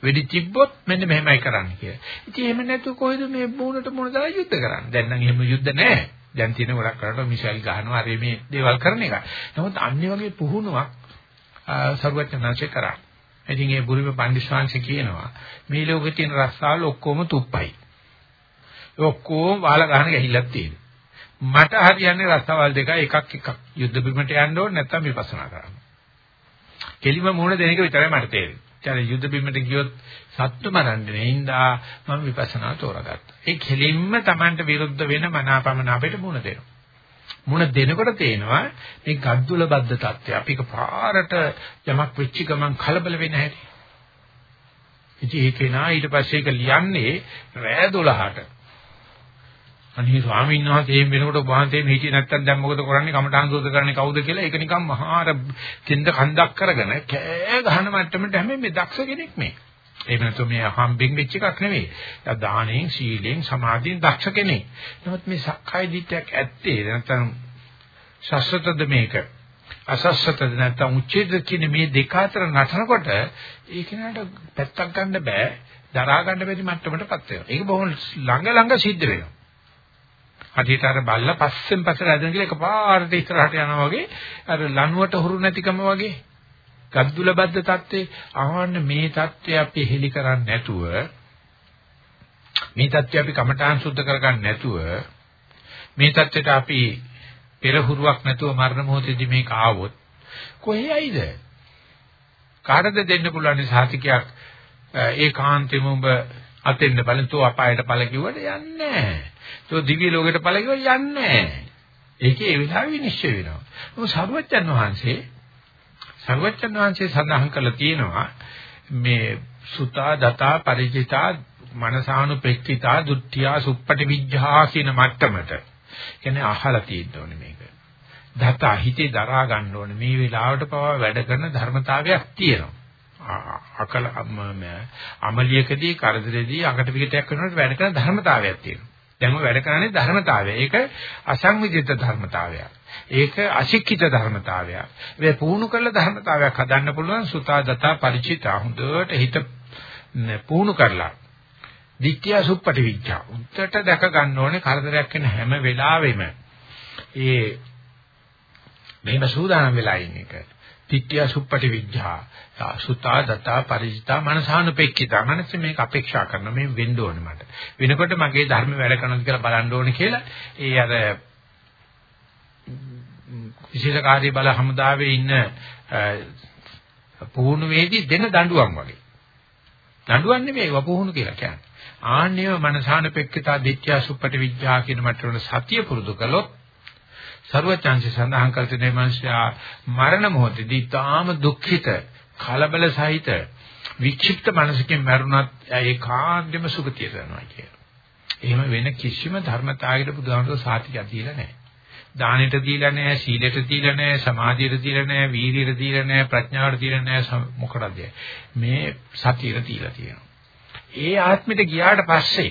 වෙඩි තිබ්බොත් මෙන්න මෙහෙමයි කරන්න කියලා. ඉතින් එහෙම නැතුව කොහෙද මේ බුණට මුණ දාලා යුද්ධ කරන්නේ? දැන් නම් එහෙම යුද්ධ නැහැ. දැන් තියෙන ගොඩක් කරලා මිසයිල් ගහනවා අර මේ දේවල් කරන එක. නමුත් අන්නේ වගේ පුහුණුවක් සරුවචනාංශේ කරා. ඉතින් ඒ බුරිම පඬිස්වාංශ කියනවා මේ ලෝකේ තියෙන රස්සාවල ඔක්කොම තුප්පයි. ඔක්කොම වාලා ගහන ගහිල්ලක් තියෙනවා. මට හරියන්නේ රස්සාවල් දෙක එකක් එකක් යුද්ධ බිමට යන්න ඕනේ නැත්නම් විපස්සනා කරන්න. කෙලිම මුහුණ දෙන එක විතරයි මට තේරෙන්නේ. ඊට යුද්ධ බිමට ගියොත් සත්තු මරන්නේ නැහින්දා මම විපස්සනා තෝරගත්තා. ඒ කෙලින්ම Tamanට විරුද්ධ වෙන මනාපමන අපිට මුහුණ දෙනවා. මුණ දෙනකොට තේනවා මේ ගද්දුල බද්ධ தත්ත්වය. අපි පාරට යමක් වෙච්ච ගමන් කලබල වෙන හැටි. ඉතින් ඒකේ නා ඊට පස්සේ ඒක ලියන්නේ රෑ 12ට. අනේ ස්වාමීන් වහන්සේ එහෙම වෙනකොට වහන්සේ මේ හිටියේ නැත්තම් දැන් මොකද කරන්නේ කමඨාන් සෝද කරන්නේ කවුද කියලා ඒක නිකන් මහාර කෙන්ද කන්දක් කරගෙන කෑ ගහන මට්ටමට හැම මේ දක්ෂ කෙනෙක් මේ. එහෙම නැත්නම් මේ හම්බෙන් වෙච්ච එකක් නෙවෙයි. දානෙන් සීලෙන් සමාධියෙන් දක්ෂ කෙනෙක්. නමුත් මේ සක්කාය දිට්ඨියක් ඇත්තේ නැත්නම් ශස්ත්‍රද මේක. අසස්සතද නැත්නම් උච්ඡේද කියන මේ දෙක අතර නටනකොට ඒ කෙනාට පැත්තක් ගන්න බෑ දරා ගන්න බැරි මට්ටමටපත් වෙනවා. ඒක බොහොම ළඟ ළඟ සිද්ධ වෙනවා. අතීත අර බල්ලා පස්සෙන් පස්සට ඇදෙන කියලා එකපාරට ඉස්සරහට යනවා වගේ අර ලනුවට හුරු නැතිකම වගේ. ගද්දුල බද්ද தත්ත්වේ. ආවන්න මේ தත්ත්වය අපි හෙලි කරන්නේ නැතුව මේ தත්ත්වය අපි කමඨාන් සුද්ධ කරගන්න නැතුව මේ தත්ත්වයට අපි පෙරහුරුවක් නැතුව මරණ මොහොතේදී මේක ආවොත් කොහේයිද කාටද දෙන්න පුළුවන් සාතිකයක් ඒකාන්තෙම උඹ අතෙන්න බලන්තෝ අපායට බල කිව්වට යන්නේ නැහැ. තෝ දිව්‍ය ලෝකයට ඵල කිව්වට යන්නේ නැහැ. ඒකේ ඒ වෙලාවෙ විනිශ්චය වෙනවා. මොකද සර්වජ්ජන් වහන්සේ සර්වජ්ජන් වහන්සේ සඳහන් කළා තියෙනවා මේ සුතා දතා පරිචිතා මනසානුපෙක්ඛිතා දුට්ඨියා සුප්පටි විජ්ජා කියන මට්ටමට කියන්නේ අහලා තියෙන්න ඕනේ මේක. දතා හිතේ දරා ගන්න ඕනේ මේ වෙලාවට පවා වැඩ කරන ධර්මතාවයක් තියෙනවා. අකල අමලියකදී කරදරේදී අකට පිටයක් වෙනකොට වැඩ කරන ධර්මතාවයක් තියෙනවා. දැන් ඔය වැඩ කරන්නේ ධර්මතාවය. ඒක අසංවිධිත ධර්මතාවයක්. ඒක අශික්ෂිත ධර්මතාවයක්. මේ පුහුණු කළ ධර්මතාවයක් හදන්න පුළුවන් සුතා දතා ಪರಿචිතා හොඳට හිත පුහුණු කරලා. දිට්ඨිය සුප්පටි විඥා. උන්ට දැක ගන්න ඕනේ කරදරයක් වෙන හැම වෙලාවෙම. ඒ මෙහෙම සූදානම් වෙලා ඉන්න එක. තිට්ඨිය සුප්පටි විඥා සුතා දතා පරිචිතා මනසානුපෙක්කිතා මනස මේක අපේක්ෂා කරන මේ වෙන්න ඕනේ මට. වෙනකොට මගේ ධර්ම වැඩ කරනවද කියලා බලන්න ඕනේ කියලා ඒ අර විශේෂකාරී බල හමුදාවේ ඉන්න පුහුණු වේදී දෙන දඬුවම් වගේ. දඬුවම් නෙමෙයි වපුහුණු කියලා කියන්නේ. ආන්නේව මනසානුපෙක්කිතා දිට්ඨිය සුප්පටි විඥා කියන මට්ටමට සතිය පුරුදු කළොත් ਸਰවචාන්සේ සඳහන් කර තියෙන මනුෂ්‍යයා මරණ මොහොතදී තාම දුක්ඛිත කලබල සහිත වික්ෂිප්ත මනසකින් මරුණත් ඒකාන්තෙම සුගතියට යනවා කියලා. එහෙම වෙන කිසිම ධර්මතාවයකට බුදුහාමුදුරුවෝ සාතිකයක් දීලා නැහැ. දානෙට දීලා නැහැ, සීලෙට දීලා නැහැ, සමාධියට දීලා නැහැ, වීරියට දීලා නැහැ, ප්‍රඥාවට දීලා නැහැ මොකටද? මේ සතියට දීලා තියෙනවා. ඒ ආත්මෙට ගියාට පස්සේ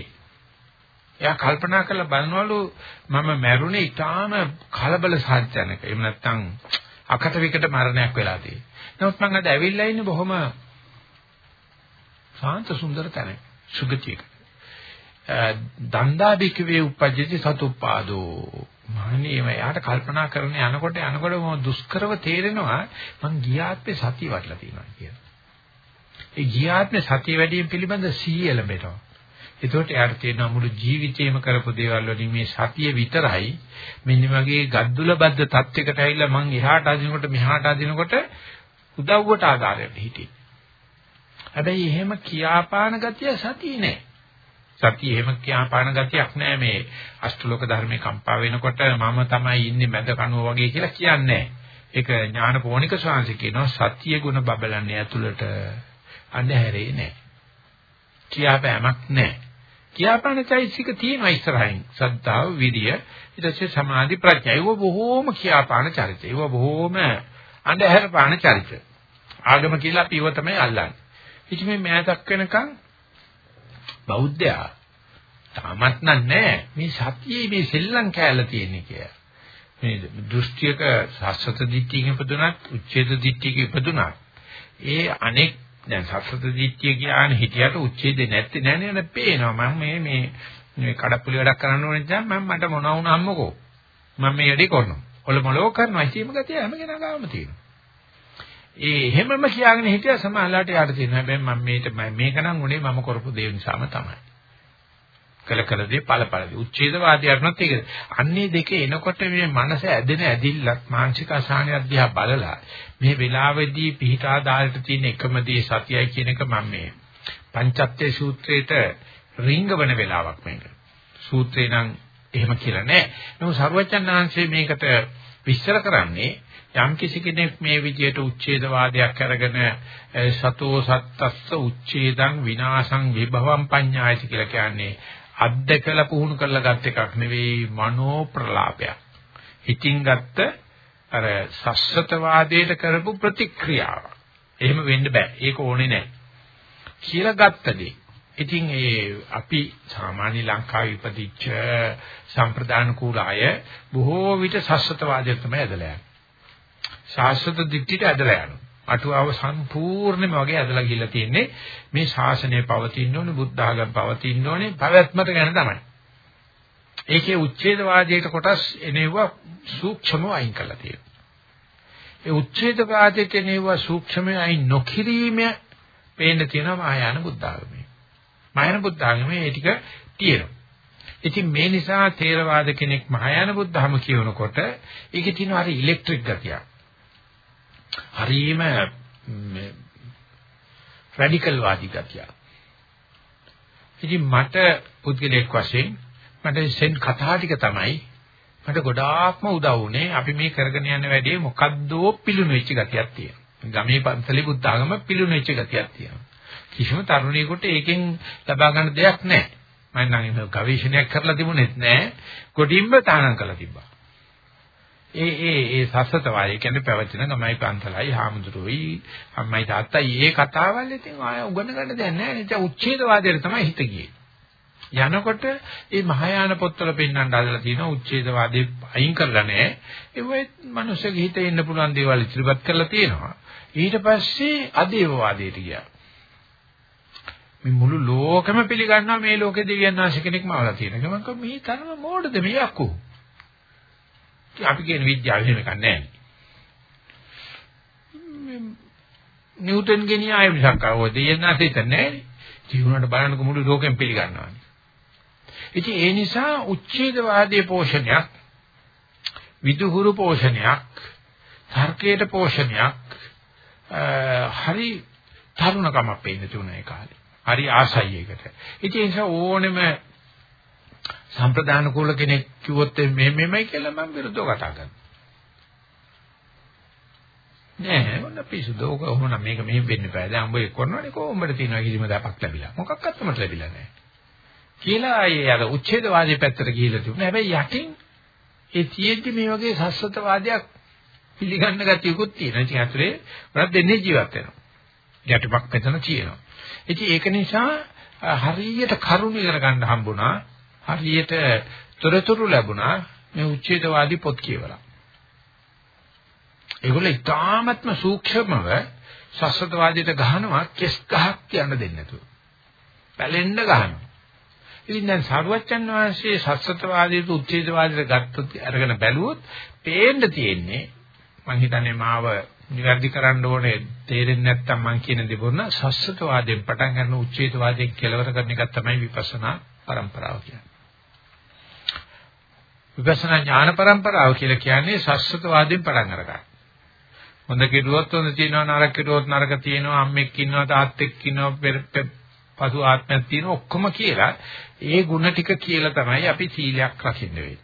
එයා කල්පනා කරලා බලනවලු මම මැරුණේ ඊටාම කලබල සාධ්‍යනක. එහෙම නැත්නම් අකට විකට මරණයක් වෙලා තියෙන්නේ. නමුත් මම අද ඇවිල්ලා ඉන්නේ බොහොම සාන්ත සුන්දර තැනක. සුගතියක. දණ්ඩා බිකවේ උපජ්ජති සතුප්පාදෝ. මහණේ එයාට කල්පනා කරන යනකොට යනකොට මොන දුෂ්කරව තේරෙනවා මං ගියාත්මේ සතිය වටලා තියෙනවා කියලා. ඒ ගියාත්මේ සතිය වැඩිම පිළිබඳ සීය ලැබෙනවා. එතකොට යාට තේරෙනවා මුළු ජීවිතේම කරපු දේවල් වලින් මේ සතිය විතරයි මෙන්න වගේ ගද්දුල බද්ද තත්යකට ඇවිල්ලා මං එහාට අදිනකොට මෙහාට අදිනකොට උදව්වට ආධාරයට හිටියේ. හැබැයි එහෙම කියාපාන ගතිය සතිය නෑ. සතිය එහෙම කියාපාන ගතියක් නෑ මේ අෂ්ටලෝක ධර්මේ කම්පා වෙනකොට මම තමයි ඉන්නේ මැද කනුව වගේ කියලා කියන්නේ ඒක ඥානපෝනික ශාංශ කියනවා සතිය ගුණ බබලන්නේ ඇතුළට අන්ධහැරේ නෑ. කියාපෑමක් නෑ. කියාපාන චෛසික තියෙනවා ඉස්සරහින්. සද්ධාව, විරිය, ඊට පස්සේ සමාධි, ප්‍රඥා. ඒව බොහෝම කියාපාන චරිත. ඒව බොහෝම අන්ධහැර පාන චරිත. ආගම කියලා අපි ඒව තමයි අල්ලන්නේ. ඉතින් මේ මෑතක් වෙනකන් බෞද්ධයා තාමත් නෑ මේ සතියේ මේ සෙල්ලම් කෑල්ල තියෙන්නේ කියලා. මේ දෘෂ්ටියක සස්සත දිට්ඨියක ඉපදුනත් උච්ඡේද දිට්ඨියක ඉපදුනත් ඒ අනෙක් දැන් සස්සත දිට්ඨිය කියන්නේ හිතියට උච්ඡේද නැත්තේ නෑනේ නේ පේනවා මම මේ මේ මේ කඩප්පුලි වැඩක් කරන්න ඕනේ දැන් මම මට මොනවා වුණාම්මකෝ මම මේ වැඩේ කරනවා. ඔල මොලෝ කරනවා. ඉතින් ගතිය හැම කෙනා ගාම තියෙනවා. ඒ එහෙමම කියාගෙන හිටියා සමහරලාට යාට තියෙනවා. හැබැයි මම මේක මේක නම් උනේ මම කරපු දේ නිසාම තමයි. කළ කළ දේ ඵල ඵල දේ. උච්ඡේදවාදියාටත් ඒක. අන්නේ දෙක එනකොට මේ මනස ඇදෙන ඇදිල්ලක් මානසික අසහනයක් දිහා බලලා මේ වෙලාවේදී පිහිටා දාලට තියෙන එකම දේ සතියයි කියන එක මම මේ පංචත්තේ සූත්‍රයේට රිංගවන වෙලාවක් මේක. සූත්‍රේ නම් එහෙම කියලා නෑ. නමුත් සර්වචන්නාංශයේ මේකට විස්තර කරන්නේ යම් කිසි කෙනෙක් මේ විදියට උච්ඡේදවාදයක් අරගෙන සතෝ සත්තස්ස උච්ඡේදං විනාශං විභවම් පඤ්ඤායති කියලා කියන්නේ අද්දකලා පුහුණු කරලා ගත් එකක් නෙවෙයි මනෝ ප්‍රලාපයක්. හිතින් ගත්ත අර සස්සතවාදයට කරපු ප්‍රතික්‍රියාව. එහෙම වෙන්න බෑ. ඒක ඕනේ නෑ. කියලා ගත්තදී. ඉතින් ඒ අපි සාමාන්‍ය ලංකාවේ ඉපදිච්ච සම්ප්‍රදාන කුල අය බොහෝ විට සස්සතවාදයට තමයි ඇදලා යන්නේ. ශාස්ත්‍රත දික්ටිට ඇදලා යනවා. අටුවාව සම්පූර්ණයෙන්ම වගේ ඇදලා ගිහිල්ලා තියෙන්නේ මේ ශාසනය පවතින්න ඕනේ, බුද්ධ ආගම පවතින්න ඕනේ, පැවැත්මට ගැන තමයි. ඒකේ උච්ඡේදවාදයට කොටස් එනෙවුවා සූක්ෂමව අයින් කරලා තියෙනවා. ඒ උච්ඡේදවාදයට එනෙවුවා සූක්ෂමව අයින් නොකිරීම පේන්න තියෙනවා මහායාන බුද්ධ ආගමේ. මහායාන බුද්ධ ආගමේ ඒ ටික තියෙනවා. ඉතින් මේ නිසා තේරවාද කෙනෙක් මහායාන බුද්ධහම කියනකොට ඒකේ තියෙන හරි ඉලෙක්ට්‍රික් ගතියක්. හරිම රැඩිකල් වාදී ගතියක්. ඉතින් මට පුද්ගලයෙක් වශයෙන් මට සෙන් කතා ටික තමයි මට ගොඩාක්ම උදව් වුණේ අපි මේ කරගෙන යන වැඩේ මොකද්දෝ පිළුණු වෙච්ච ගතියක් තියෙනවා. ගමේ පන්සලේ බුද්ධාගම පිළුණු වෙච්ච ගතියක් තියෙනවා. කිසිම තරුණයෙකුට ඒකෙන් ලබා ගන්න දෙයක් නැහැ. මම නම් ඒක ගවේෂණයක් කරලා තිබුණෙත් නැහැ. කොටින්ම තහනම් කරලා තිබ්බා. ඒ ඒ ඒ සස්සතවාය කියන්නේ පැවැත්ෙන ගමයි පන්සලයි හාමුදුරුවෝයි අම්මයි තාත්තයි ඒ කතාවල් ඉතින් ආය උගන ගන්න දෙයක් නැහැ. ඒ උච්ඡේදවාදයට තමයි හිත ගියේ. යනකොට මේ මහායාන පොත්වල පෙන්වන්න හදලා තියෙනවා උච්ඡේදවාදී අයින් කරලා නැහැ. ඒ වගේ මිනිස්සුගේ හිතේ ඉන්න පුළුවන් දේවල් ඉදිරිපත් කරලා තියෙනවා. ඊට පස්සේ අදේවවාදයට ගියා. මේ මුළු ලෝකෙම පිළිගන්නවා මේ ලෝකේ දෙවියන් වහන්සේ කෙනෙක්ම අවලා තියෙනවා. මම කිව්වා මේ තරම මෝඩද මේ අක්කෝ. අපි කියන විද්‍යාව එහෙම එකක් නැහැ. නිව්ටන් ගේ න්‍යාය මිසක් ආව දෙවියන් වහන්සේ හිතන්නේ නැහැ. ජීවුණාට බලන්නකො මුළු ලෝකෙම පිළිගන්නවා. ඉතින් ඒ නිසා උච්ඡේදවාදී පෝෂණයක් විදුහුරු පෝෂණයක් තර්කයට පෝෂණයක් හරි තරුණකමක් පෙන්න තුනේ කාලේ. හරි ආසයි ඒකට. ඉතින් ඒ නිසා ඕනෙම සම්ප්‍රදාන කුල කෙනෙක් කිව්වොත් මේ මෙමයි කියලා මම විරුද්ධව කතා කරනවා. නෑ මොන පිසුද ඕක ඔහොම මේක මෙහෙම වෙන්න බෑ. දැන් උඹ ඒක කරනවනේ කොහොමද තියෙනවා කිසිම දපක් ලැබිලා. මොකක්වත් මට ලැබිලා නෑ. කියලා ආයේ අර උච්ඡේදවාදී පැත්තට ගිහිල්ලා තිබුණා. හැබැයි යටින් ඒ තියෙද්දි මේ වගේ සස්සතවාදයක් පිළිගන්න ගතියකුත් තියෙනවා. ඉතින් අතරේ වරක් දෙන්නේ ජීවත් වෙනවා. යටිපක් මෙතන තියෙනවා. ඉතින් ඒක නිසා හරියට කරුණ ඉගෙන ගන්න හම්බුණා. හරියට තොරතුරු ලැබුණා මේ උච්ඡේදවාදී පොත් කියවලා. ඒගොල්ලෝ ඉතාමත්ම සූක්ෂමව සස්සතවාදයට ගහනවා කෙස් ගහක් කියන්න දෙන්නේ නැතුව. පැලෙන්න ගහනවා. ඉතින් දැන් සරුවච්චන් වහන්සේ සස්සතවාදීට උච්ඡේදවාදීට ගත්තත් අරගෙන බැලුවොත් පේන්න තියෙන්නේ මං හිතන්නේ මාව නිවැරදි කරන්න ඕනේ තේරෙන්නේ නැත්තම් මං කියන දේ වුණා සස්සතවාදයෙන් පටන් ගන්න උච්ඡේදවාදයෙන් කෙලවර කරන එක තමයි විපස්සනා પરම්පරාව කියන්නේ. විපස්සනා ඥාන પરම්පරාව කියලා කියන්නේ සස්සතවාදයෙන් පටන් අරගන්න. හොඳ කිරුවොත් හොඳ තියෙනවා නරක කිරුවොත් නරක තියෙනවා අම්මෙක් ඉන්නවා තාත්තෙක් ඉන්නවා පසු ආත්මයක් තියෙනවා ඔක්කොම කියලා ඒ ಗುಣ ටික කියලා තමයි අපි සීලයක් රකින්න වෙන්නේ.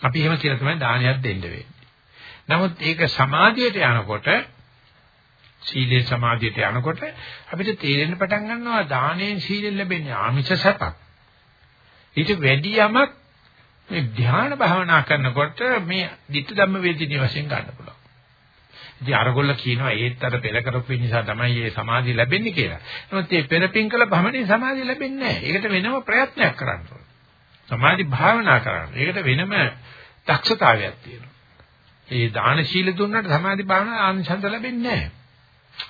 අපි එහෙම කියලා තමයි දානයක් දෙන්න වෙන්නේ. නමුත් ඒක සමාධියට යනකොට සීලේ සමාධියට යනකොට අපිට තේරෙන්න පටන් ගන්නවා දානයෙන් සීලෙන් ලැබෙන්නේ ආමිෂ සැපක්. ඊට වැඩි යමක් මේ ධ්‍යාන භාවනා කරනකොට මේ ධිට්ඨ ධම්ම වේදිනිය වශයෙන් ගන්න පුළුවන්. ඉතින් අරගොල්ල කියනවා ඒත් අර පෙර කරපු නිසා තමයි මේ සමාධිය ලැබෙන්නේ කියලා. නමුත් මේ පෙරපින් කළ භමනේ සමාධිය ලැබෙන්නේ නැහැ. ඒකට වෙනම ප්‍රයත්නයක් කරන්න ඕනේ. සමාධි භාවනා කරන්න. ඒකට වෙනම දක්ෂතාවයක් තියෙනවා. ඒ දාන ශීල දුන්නට සමාධි භාවනා ආනිසංස ලැබෙන්නේ නැහැ.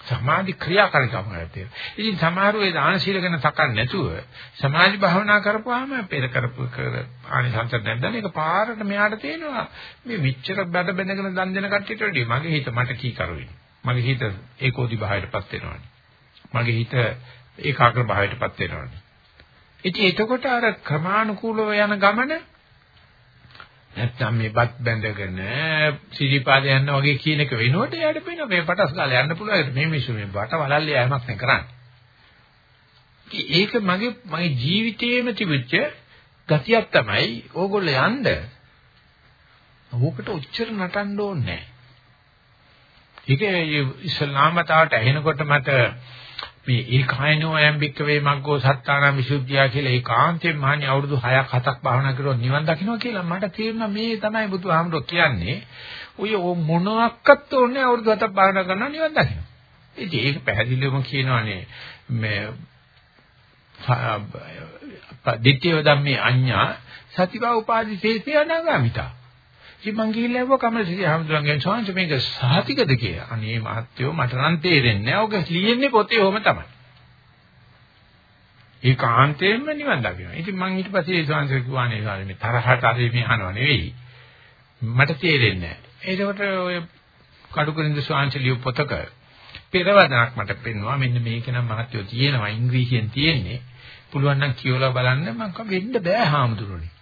සමාධි ක්‍රියාකාරීකම කරතියි. ඉතින් සමහරව ඒ දාන ශීල ගැන තකන්නේ නැතුව සමාධි භාවනා කරපුවාම පෙර කරපු ආනිසංස නැද්දන ඒක පාරට මෙයාට තේනවා මේ මෙච්චර බඩ බැඳගෙන දන් දෙන කට්ටියට වැඩි මගේ හිත මට කී කරුයි. මගේ හිත ඒකෝදි භාවයටපත් වෙනවනේ. මගේ හිත ඒකාග්‍ර භාවයටපත් වෙනවනේ. ඉතින් එතකොට අර ක්‍රමානුකූලව යන ගමන නැත්තම් මේ බත් බැඳගෙන සිරිපාද යන්න වගේ කියන එක වෙනකොට එයාට පේනවා මේ පටස් ගාලා යන්න පුළුවන් මේ මිනිස්සු මේ බට වලල්ලේ යෑමක් නේ කරන්නේ. ඒක මගේ මගේ ජීවිතේම තිබිච්ච ගතියක් තමයි ඕගොල්ලෝ යන්න. ඕකට උච්චර නටන්න ඕනේ නැහැ. ඒක ඉස්ලාම මතයට ඇහෙනකොට මට මේ ඒකායනෝ අයම්බික්ක වේ මග්ගෝ සත්තාන විසුද්ධිය කියලා ඒකාන්තයෙන් මහණි අවුරුදු 6ක් 7ක් භාවනා කරුවොත් නිවන් දකින්න කියලා මට තේරුණා මේ තමයි බුදුහාමුදුරුවෝ කියන්නේ. ඔය මොනවාක්වත් ඕනේ අවුරුදු 7ක් භාවනා කරනවා නිවන් දකින්න. ඉතින් ඒක පැහැදිලිවම කියනවානේ මේ දිට්ඨිය ධම්මේ අඤ්ඤා සතිවා උපාදිශේෂය අනාගාමිතා. ඉතින් මං ගිහිල්ලා ආවා කමලසිරි හමුදුරන්ගෙන් සෝන්ස මේක සාතිකද කියලා. අනේ මහත්තයෝ මට නම් තේරෙන්නේ නැහැ. ඔක ලියන්නේ පොතේ ඔහම තමයි. ඒකාන්තයෙන්ම නිවන් දකිනවා. ඉතින් මං ඊට පස්සේ ඒ සෝන්ස කිව්වානේ සාරේ මේ තරහට අර මේ අහනව නෙවෙයි. මට තේරෙන්නේ නැහැ. ඒකට ඔය කඩුකරින්ද සෝන්ස ලියු පොතක පෙරවදනක් මට පෙන්වුවා මෙන්න මේක නම් මහත්යෝ තියෙනවා ඉංග්‍රීසියෙන් තියෙන්නේ. පුළුවන් නම් කියවලා බලන්න මං කව වෙන්න බෑ හාමුදුරනේ.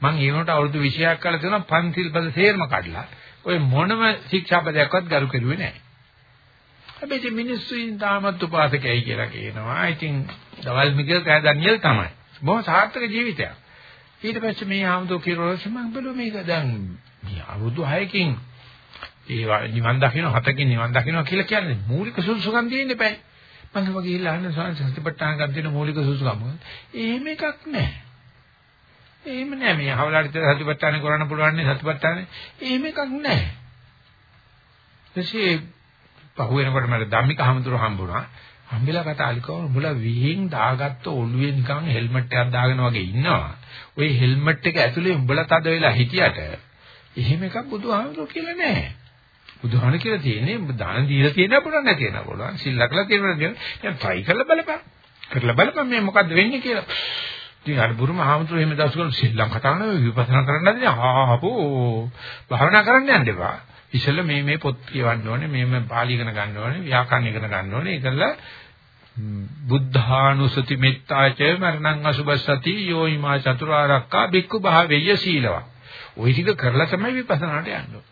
මං ඒ වුණාට අවුරුදු 20ක් කල තියෙනවා පන්තිල් පද සේරම කඩලා. ඔය මොනම ශික්ෂාපදයක්වත් ගරු කෙරුවේ නැහැ. හැබැයි මේ මිනිස්සු ඉන් තාමත් උපාසකයි කියලා කියනවා. ඉතින් දවල් මිගල් කෑ දනියල් තමයි. බොහොම සාර්ථක ජීවිතයක්. ඊට පස්සේ මේ ආම්දෝ කිරෝස් මම බැලුවා මේක දැන් මේ අවුරුදු 6කින් ඒ නිවන් දකින්න හතකින් නිවන් දකින්න කියලා කියන්නේ මූලික සුසුකම් දෙන්න එපා. මම ගිහලා ගිහිල්ලා අහන්න ස්වාමීන් සතිපට්ඨාන ගන්න තියෙන මූලික සුසුකම්. එහෙම එකක් නැහැ. එහෙම නෑ මේ හවලාට සතිපට්ඨාන කරන්න පුළුවන් නේ සතිපට්ඨාන. එහෙම එකක් නෑ. ඊටසේ පහු වෙනකොට මට ධම්මික හමුදුර හම්බුණා. හම්බෙලා කතාලිකව මුල විහිං දාගත්ත ඔළුවේ නිකන් හෙල්මට් එකක් දාගෙන වගේ ඉන්නවා. ওই හෙල්මට් එක ඇතුලේ උඹලා තද වෙලා හිටියට එහෙම එකක් බුදුහාමුදුර කියලා නෑ. බුදුහාම කියලා තියෙන්නේ දාන දීලා තියෙන පුළුවන් නැති වෙන පුළුවන්. සිල්ලකලා තියෙනවා. දැන් try කරලා බලපන්. කරලා බලපන් මේ මොකද්ද වෙන්නේ කියලා. ඉතින් අර බුරුම හාමුදුරුවෝ එහෙම දවසකට ශ්‍රී ලංකා කතාන විපස්සනා කරන්න හදන්නේ ආපෝ භාවනා කරන්න යන්න එපා. ඉතින් මේ මේ පොත් කියවන්න ඕනේ, මේ මේ පාලි ඉගෙන ගන්න ඕනේ, ව්‍යාකරණ ඉගෙන ගන්න ඕනේ. ඒකල බුද්ධානුසති මෙත්තාච මරණං අසුබසති යෝයිමා චතුරාර්යක්කා බික්කු භාවෙය සීලවා. ওই ටික කරලා තමයි විපස්සනාට යන්නේ.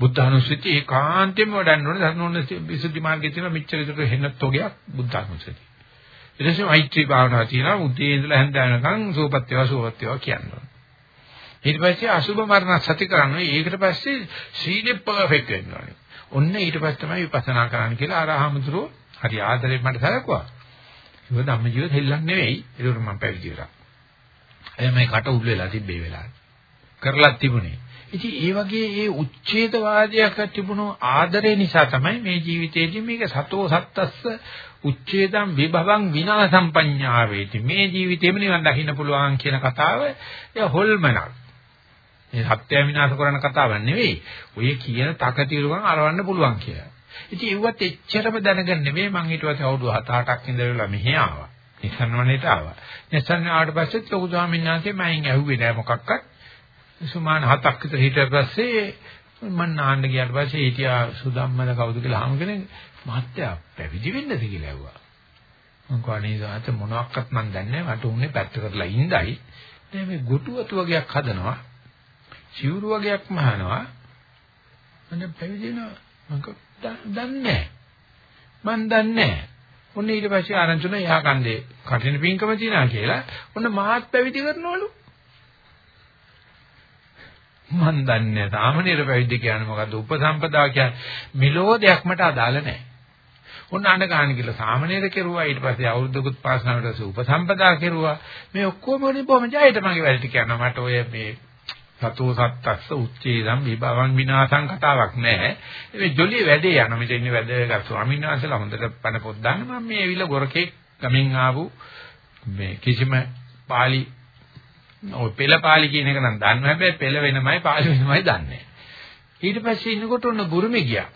බුද්ධානුස්සති ඒකාන්තයෙන්ම වඩන්න ඕනේ. ධර්මෝන්න විසුද්ධි මාර්ගයේ තියෙන මෙච්චර විතර හෙන්නත් ඔගයක් බුද්ධානුස්සති. ඊට පස්සේ මෛත්‍රී භාවනාව තියෙනවා උදේ ඉඳලා හැන්ද වෙනකන් සෝපත් වේවා සෝපත් වේවා කියනවා. ඊට පස්සේ අසුභ මරණ සති කරනවා. ඒකට පස්සේ සීලෙ පර්ෆෙක්ට් වෙනවා. ඔන්න ඊට පස්සේ තමයි විපස්සනා කරන්න කියලා ආරහමතුරු හරි ආදරෙන් මට සැලකුවා. ඒක ධම්ම ජීවිත හෙල්ලන්නේ නෙවෙයි. ඒක මම පැවිදි වෙලා. එයා මේ කට උල් වෙලා තිබ්බේ වෙලාවට. කරලා තිබුණේ. ඉතින් ඒ වගේ ඒ උච්ඡේදවාදයක් තිබුණු ආදරය නිසා තමයි මේ ජීවිතේදී මේක සතෝ සත්තස්ස උච්ඡේදම් විභවං විනාසම් පඤ්ඤාවේති මේ ජීවිතේම නිවන් දකින්න පුළුවන් කියන කතාව ඒ හොල්මනක් මේ සත්‍ය විනාශ කරන කතාවක් නෙවෙයි. ඔය කියන තකතිරුවන් අරවන්න පුළුවන් කියලා. ඉතින් ඒවත් එච්චරම දැනගන්න නෙවෙයි මම ඊට පස්සේ අවුරුදු 7-8ක් ඉඳලා මෙහි ආවා. නිසන්වනේට ආවා. නිසන් ආවට පස්සෙත් ලොකු ස්වාමීන් වහන්සේ මයින් ඇහුවේ නෑ මොකක්වත්. සුමාන හතක් විතර හිටියට පස්සේ මම නාන්න ගියාට පස්සේ හිටියා සුදම්මල කවුද කියලා අහම කෙනෙක්. මහත්තයා පැවිදි වෙන්නද කියලා ඇහුවා. මං කවණේ සාත මොනවත් මන් දන්නේ මට උන්නේ පැත්ත කරලා ඉඳයි. දැන් මේ ගොටුවතු වගේක් හදනවා. සිවුරු වගේක් මහනවා. මම පැවිදි වෙනවා. මං දන්නේ මං දන්නේ ඔන්න ඊට පස්සේ ආරංචින එහා කන්දේ කටින පින්කම තියනා කියලා ඔන්න මාත් පැවිදි කරනවලු. මන් දන්නේ සාමාන්‍යර පැවිදි කියන්නේ මොකද්ද? උපසම්පදා කියන්නේ මෙලෝදයක් මට අදාළ නැහැ. ඔන්න අඬ ගන්න කියලා සාමාන්‍යර කෙරුවා ඊට පස්සේ අවුරුද්දකුත් පාස් කරනකොට පස්සේ උපසම්පදා කෙරුවා. මේ ඔක්කොම වලින් බොහොම ජයයට මගේ වැඩ ටික යනවා. මට ඔය මේ සතෝ සත්තස්ස උච්චේදම් විභවං විනාසං කතාවක් නැහැ. මේ ජොලිය වැඩේ යනවා. මෙතන ඉන්නේ වැඩගත් ස්වාමීන් වහන්සේලා හොඳට පණ පොත් දාන්න මම මේ ඇවිල්ලා ගොරකේ ගමින් ආපු මේ කිසිම පාලි ඔය පෙළපාලි කියන එක නම් දන්න හැබැයි පෙළ වෙනමයි පාලි වෙනමයි දන්නේ. ඊට පස්සේ ඉන්නකොට ඔන්න බුරුමේ ගියා.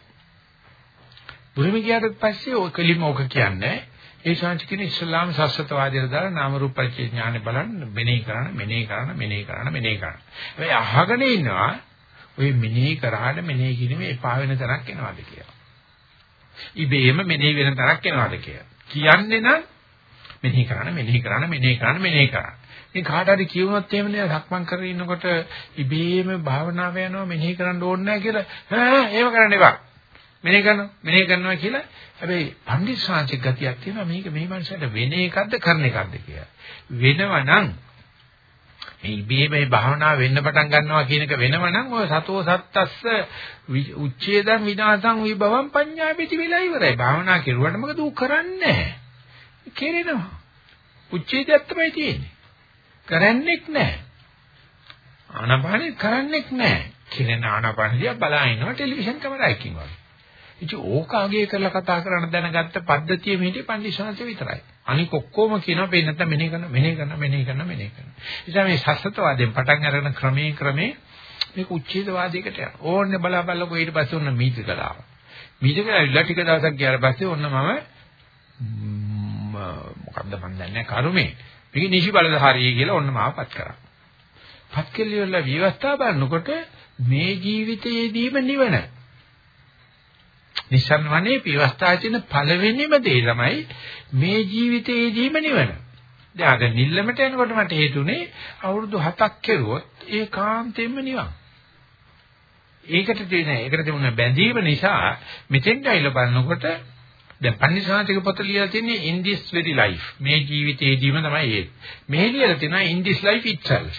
බුරුමේ ගියාට පස්සේ ඔය කලිම ඕක කියන්නේ ඒ ශාන්ති කියන ඉස්ලාම සස්සතවාදයට දාලා නාම රූප පරිච්ඡේ ඥානෙ බලන්න මෙනෙහි කරන මෙනෙහි කරන මෙනෙහි කරන මෙනෙහි කරන. හැබැයි අහගෙන ඉන්නවා ඔය මෙනෙහි කරාට මෙනෙහි කිරීමේ එපා වෙන තරක් එනවාද කියලා. ඉබේම මෙනෙහි වෙන තරක් එනවාද කියලා. කියන්නේ නම් මෙනෙහි කරන මෙනෙහි කරන මෙනෙහි කරන මෙනෙහි කරන. ඉතින් කාට හරි කියවුනොත් එහෙම නේද සක්මන් කරගෙන ඉන්නකොට ඉබේම භාවනාව යනවා මෙනෙහි කරන්න ඕනේ නැහැ කියලා ඈ එහෙම කරන්න එපා මෙනෙහි කරනවා මෙනෙහි කරනවා කියලා හැබැයි පණ්ඩිත ශාන්තික ගතියක් තියෙනවා මේක මේ මනුස්සයට වෙන එකක්ද කරන එකක්ද කියලා වෙනවනම් මේ ඉබේ මේ භාවනාව වෙන්න පටන් ගන්නවා කියන එක වෙනවනම් ඔය සතෝ සත්තස්ස උච්ඡේදං විනාසං විභවං පඤ්ඤාපිති වෙලා ඉවරයි භාවනා කෙරුවට මොකද ඌ කරන්නේ නැහැ කෙරෙනවා උච්ඡේදයක් තමයි තියෙන්නේ කරන්නෙක් නැහැ. ආනාපානෙ කරන්නෙක් නැහැ. කිරෙන ආනාපාන දිහා බලා ඉන්නවා ටෙලිවිෂන් කැමරාවකින් වගේ. ඉතින් ඕක අගේ කරලා කතා කරන්න දැනගත්ත පද්ධතිය මෙහෙටි පන්දිශාංශ විතරයි. අනික ඔක්කොම කියනවා පේන්නේ නැත්නම් මෙනෙහි කරන මෙනෙහි කරන මෙනෙහි කරන මෙනෙහි කරන. ඉතින් මේ සස්සතවාදයෙන් පටන් අරගෙන ක්‍රමේ ක්‍රමේ මේක උච්ඡේදවාදයකට යනවා. ඕන්නේ බලා බලලා ඊට පස්සේ ඔන්න මීති කලාව. මීති කලාව ඉල්ල ටික දවසක් ගියාට පස්සේ ඔන්න මම මොකද්ද මන් දන්නේ කරුමේ. මේක නිසි බලධාරී කියලා ඔන්න මාවපත් කරා. පත් කෙලියවල විවස්ථා බලනකොට මේ ජීවිතයේදීම නිවන. නිසන් වනේ විවස්ථාවේ තියෙන පළවෙනිම දේ තමයි මේ ජීවිතයේදීම නිවන. දැන් අද නිල්ලමට යනකොට මට හේතුනේ අවුරුදු 7ක් කෙරුවොත් ඒකාන්තයෙන්ම නිවන්. ඒකට තියෙන ඒකට තිබුණ බැඳීම නිසා මෙතෙන්ට ඇවිල්ලා බලනකොට දැන් පන්සිසාතික පොත ලියලා තියෙන්නේ in this very life මේ ජීවිතේදීම තමයි ඒ. මේ ලියලා තියෙනවා in this life itself.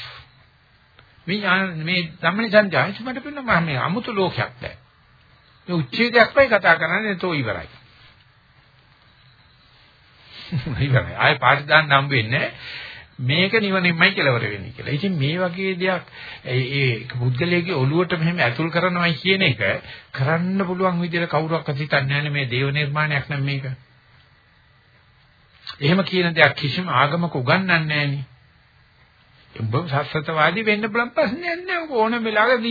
මේ මේ ධම්මනිසංජායස මට පෙන්නනවා මේ අමුතු ලෝකයක් දැන්. මේ උච්ඡේදයක්මයි කතා කරන්නේ තෝ ඉවරයි. [laughs] ඉවරයි. ආයේ පාටි දාන්න හම්බ වෙන්නේ මේක නිවනින්මයි කෙලවර වෙන්නේ කියලා. ඉතින් මේ වගේ දෙයක් ඒ පුද්ගලයාගේ ඔළුවට මෙහෙම ඇතුල් කරනවයි කියන එක කරන්න පුළුවන් විදිහට කවුරක්වත් හිතන්නේ නැහැ මේ දේව නිර්මාණයක් නම් මේක. එහෙම කියන දෙයක් කිසිම ආගමක උගන්වන්නේ නැහැ උඹ සත්‍යතවාදී වෙන්න පුළුවන් ප්‍රශ්නයක් නෑ. ඕනම වෙලාවක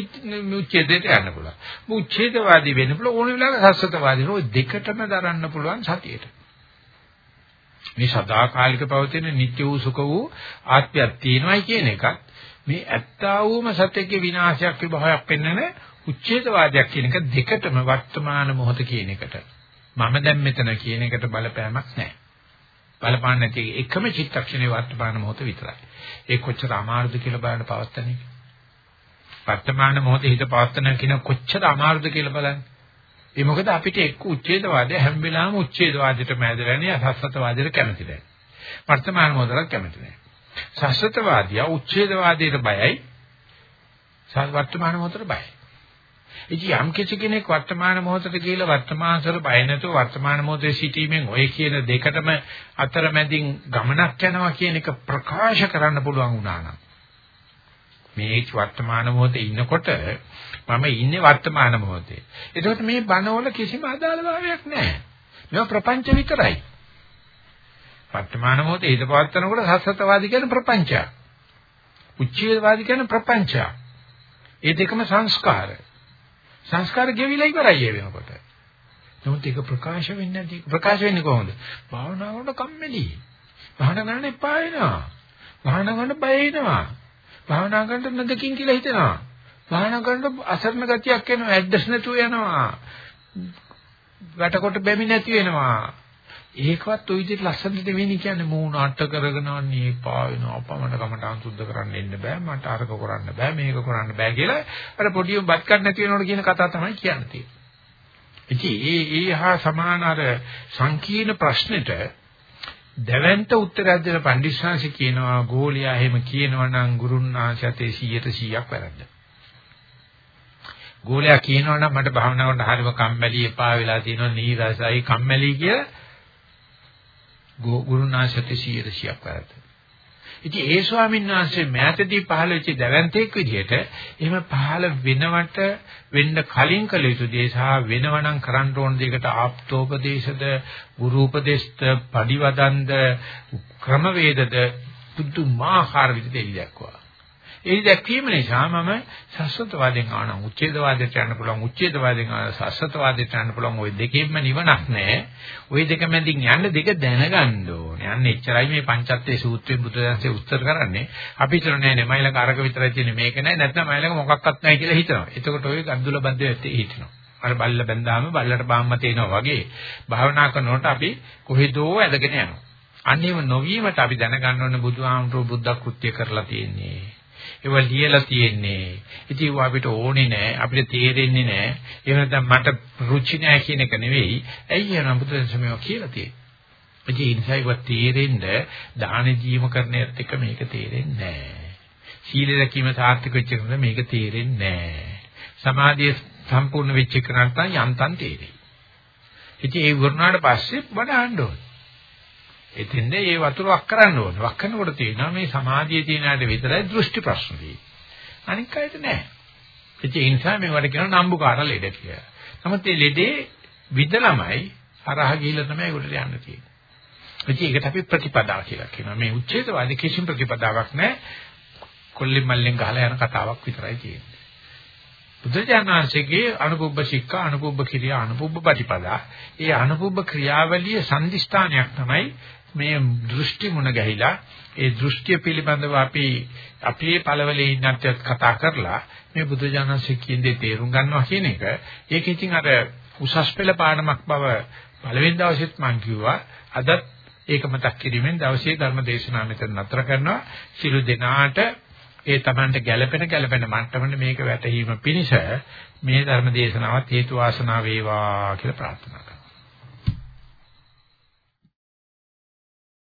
උච්ඡේදයට යන්න පුළුවන්. උච්ඡේදවාදී වෙන්න පුළුවන් ඕනම වෙලාවක සත්‍යතවාදී. ඔය දෙකටම දරන්න පුළුවන් සතියේට. මේ සදාකාලික පවතින නිත්‍ය වූ සුඛ වූ ආත්මයක් තියෙනවායි කියන එකත් මේ ඇත්තා වූම සත්‍යයේ විනාශයක් විභවයක් පෙන්වන උච්ඡේදවාදයක් කියන එක දෙකටම වර්තමාන මොහොත කියන එකට මම දැන් මෙතන කියන එකට බලපෑමක් නැහැ. බලපාන්න නැති එකම චිත්තක්ෂණේ වර්තමාන මොහොත විතරයි. ඒ කොච්චර අමාරුද කියලා බලන්න පවත්තන එක. වර්තමාන මොහොතේ හිත පවත්තන කියන කොච්චර අමාරුද කියලා බලන්න. ඒ මොකද අපිට එක්ක උච්ඡේදවාදය හැම වෙලාවෙම උච්ඡේදවාදයට මැදලානේ අසස්සතවාදයට කැමති නැහැ. වර්තමාන මොහොතට කැමති නැහැ. සස්සතවාදියා උච්ඡේදවාදයට බයයි. වර්තමාන මොහොතට බයයි. ඉතින් යම් කිසි කෙනෙක් වර්තමාන මොහොතට කියලා වර්තමානසර බය නැතුව වර්තමාන මොහොතේ සිටීමෙන් ඔය කියන දෙකටම අතරමැදින් ගමනක් යනවා කියන එක ප්‍රකාශ කරන්න පුළුවන් වුණා නම් මේ වර්තමාන මොහොතේ ඉන්නකොට මම ඉන්නේ වර්තමාන මොහොතේ. ඒකට මේ බණවල කිසිම අදාළභාවයක් නැහැ. මේවා ප්‍රපංච විතරයි. වර්තමාන මොහොතේ හිත පවත්නකොට සස්සතවාදී කියන ප්‍රපංචය. උච්චේදවාදී කියන ප්‍රපංචය. ඒ දෙකම සංස්කාර. සංස්කාර ගෙවිලා ඉවරයි ඒ වෙනකොට. නමුත් ඒක ප්‍රකාශ වෙන්නේ නැති ප්‍රකාශ වෙන්නේ කොහොමද? භාවනාවට කම්මැලි. භාවනා කරන්න එපා වෙනවා. භාවනා කරන්න බය වෙනවා. භාවනා කරන්න නැදකින් කියලා හිතෙනවා. භාවනා කරනකොට අසරණ ගතියක් එනවා, ඇඩ්ජස්ට් නැතුව යනවා. වැටකොට බැමි නැති වෙනවා. ඒකවත් ওই විදිහට ලස්සනට වෙන්නේ කියන්නේ මූණ අට කරගෙන අනේ පා වෙනවා අපමණ කමටහන් සුද්ධ කරන්න ඉන්න බෑ මට අරක කරන්න බෑ මේක කරන්න බෑ කියලා අර පොඩිය බත් කන්න නැති වෙනවල කියන කතාව තමයි කියන්නේ. ඉතින් ඒ ඒ හා සමාන අර සංකීර්ණ ප්‍රශ්නෙට දැවැන්ත උත්තරයක් දෙන පඬිස්සාංශ කියනවා ගෝලියා එහෙම කියනවා නම් ගුරුන්නාංශයතේ 100ට 100ක් වැරද්ද. ගෝලයා කියනවා නම් මට භාවනා කරන්න හරිම කම්මැලි එපා වෙලා තියෙනවා නීරසයි කම්මැලි කියලා ගුරුනාශයට 100ක් වැරද්ද. ඉතින් ඒ ස්වාමීන් වහන්සේ මෑතදී පහළ වෙච්ච දැවැන්තෙක් විදිහට එහෙම පහළ වෙනවට වෙන්න කලින් කළ යුතු දේ සහ වෙනවනම් කරන්න ඕන දෙයකට ආප්තෝපදේශද ගුරුපදේශද පරිවදන්ද ක්‍රමවේදද පුදුමාකාර විදිහට එළිදක්වා. ඒ දැක්වීම නිසා මම සස්සතවාදයෙන් ආන උච්ඡේදවාදයට යන්න පුළුවන් උච්ඡේදවාදයෙන් ආන සස්සතවාදයට යන්න පුළුවන් ওই දෙකෙන්ම නිවනක් නැහැ. ওই දෙක මැදින් යන්න දෙක දැනගන්න ඕනේ. අන්න එච්චරයි මේ පංචත්තේ සූත්‍රයෙන් බුදුදහමේ උත්තර කරන්නේ. අපි හිතන්නේ නෑ මයිලක අරක විතරයි තියෙන්නේ මේක නෑ නැත්නම් මයිලක මොකක්වත් නැහැ කියලා හිතනවා. එතකොට ওই ගද්දුල බද්දේ ඇත්තේ හිටිනවා. අර බල්ල බැඳාම බල්ලට බාම්ම තේනවා වගේ භාවනා කරනකොට අපි කොහෙදෝ ඇදගෙන යනවා. අන්නේම නොවීමට අපි දැනගන්න ඕනේ බුදුහාමුදුරුවෝ බුද්ධ කෘත්‍ය කරලා තියෙන්නේ. ඒවා ලියලා තියෙන්නේ. ඉතින් ඒවා අපිට ඕනේ නෑ, අපිට තේරෙන්නේ නෑ. එහෙම නැත්නම් මට රුචි නෑ කියන එක නෙවෙයි. ඇයි යන බුදුන්සමෝ කියලා තියෙන්නේ. ඒ නිසා ඒවා තේරෙන්න දාන ජීව කරන්නේත් එක මේක තේරෙන්නේ නෑ. සීල රැකීම සාර්ථක වෙච්ච කෙනා මේක තේරෙන්නේ නෑ. සමාධිය සම්පූර්ණ වෙච්ච කෙනාට යන්තම් තේරෙයි. ඉතින් ඒ වුණාට පස්සේ වඩාන්න ඕනේ. එතෙන්ද ඒ වතුර වක් කරන්න ඕනේ. වක් කරනකොට තියෙනවා මේ සමාධියේ තියෙන ඇට විතරයි දෘෂ්ටි ප්‍රශ්න තියෙන්නේ. අනික් අයට නෑ. ඒ නිසා මේවට කියනවා නම්බුකාර ලෙඩ කියලා. නමුත් මේ ලෙඩේ විදලමයි හරහා ගිහිල්ලා තමයි ඒකට යන්න තියෙන්නේ. ඉතින් ඒකට අපි ප්‍රතිපදා කියලා කියනවා. මේ උච්ඡේදවාදී කිසිම ප්‍රතිපදාවක් නැහැ. කොල්ලෙන් මල්ලෙන් ගහලා යන කතාවක් විතරයි තියෙන්නේ. බුදුජානනාංශයේ අනුපුබ්බ ශික්ෂා අනුපුබ්බ ක්‍රියා අනුපුබ්බ ප්‍රතිපදා. ඒ අනුපුබ්බ ක්‍රියාවලිය සම්දිස්ථානයක් තමයි මේ දෘෂ්ටි මුණ ගැහිලා ඒ දෘෂ්ටිය පිළිබඳව අපි අපේ පළවලේ ඉන්නත් කතා කරලා මේ බුදුජානනාංශයේ කියන දේ තේරුම් ගන්නවා කියන එක. ඒක ඉතින් අර උසස් පෙළ පාඩමක් බව පළවෙනි දවසෙත් මම කිව්වා. අදත් ඒක මතක් කිරීමෙන් දවසේ ධර්ම දේශනාව මෙතන නතර කරනවා. සිළු දෙනාට ඒ Tamanට ගැළපෙන ගැළපෙන මට්ටමට මේක වැටහීම පිණිස මේ ධර්ම දේශනාවත් හේතු වාසනා වේවා කියලා ප්‍රාර්ථනා කරනවා.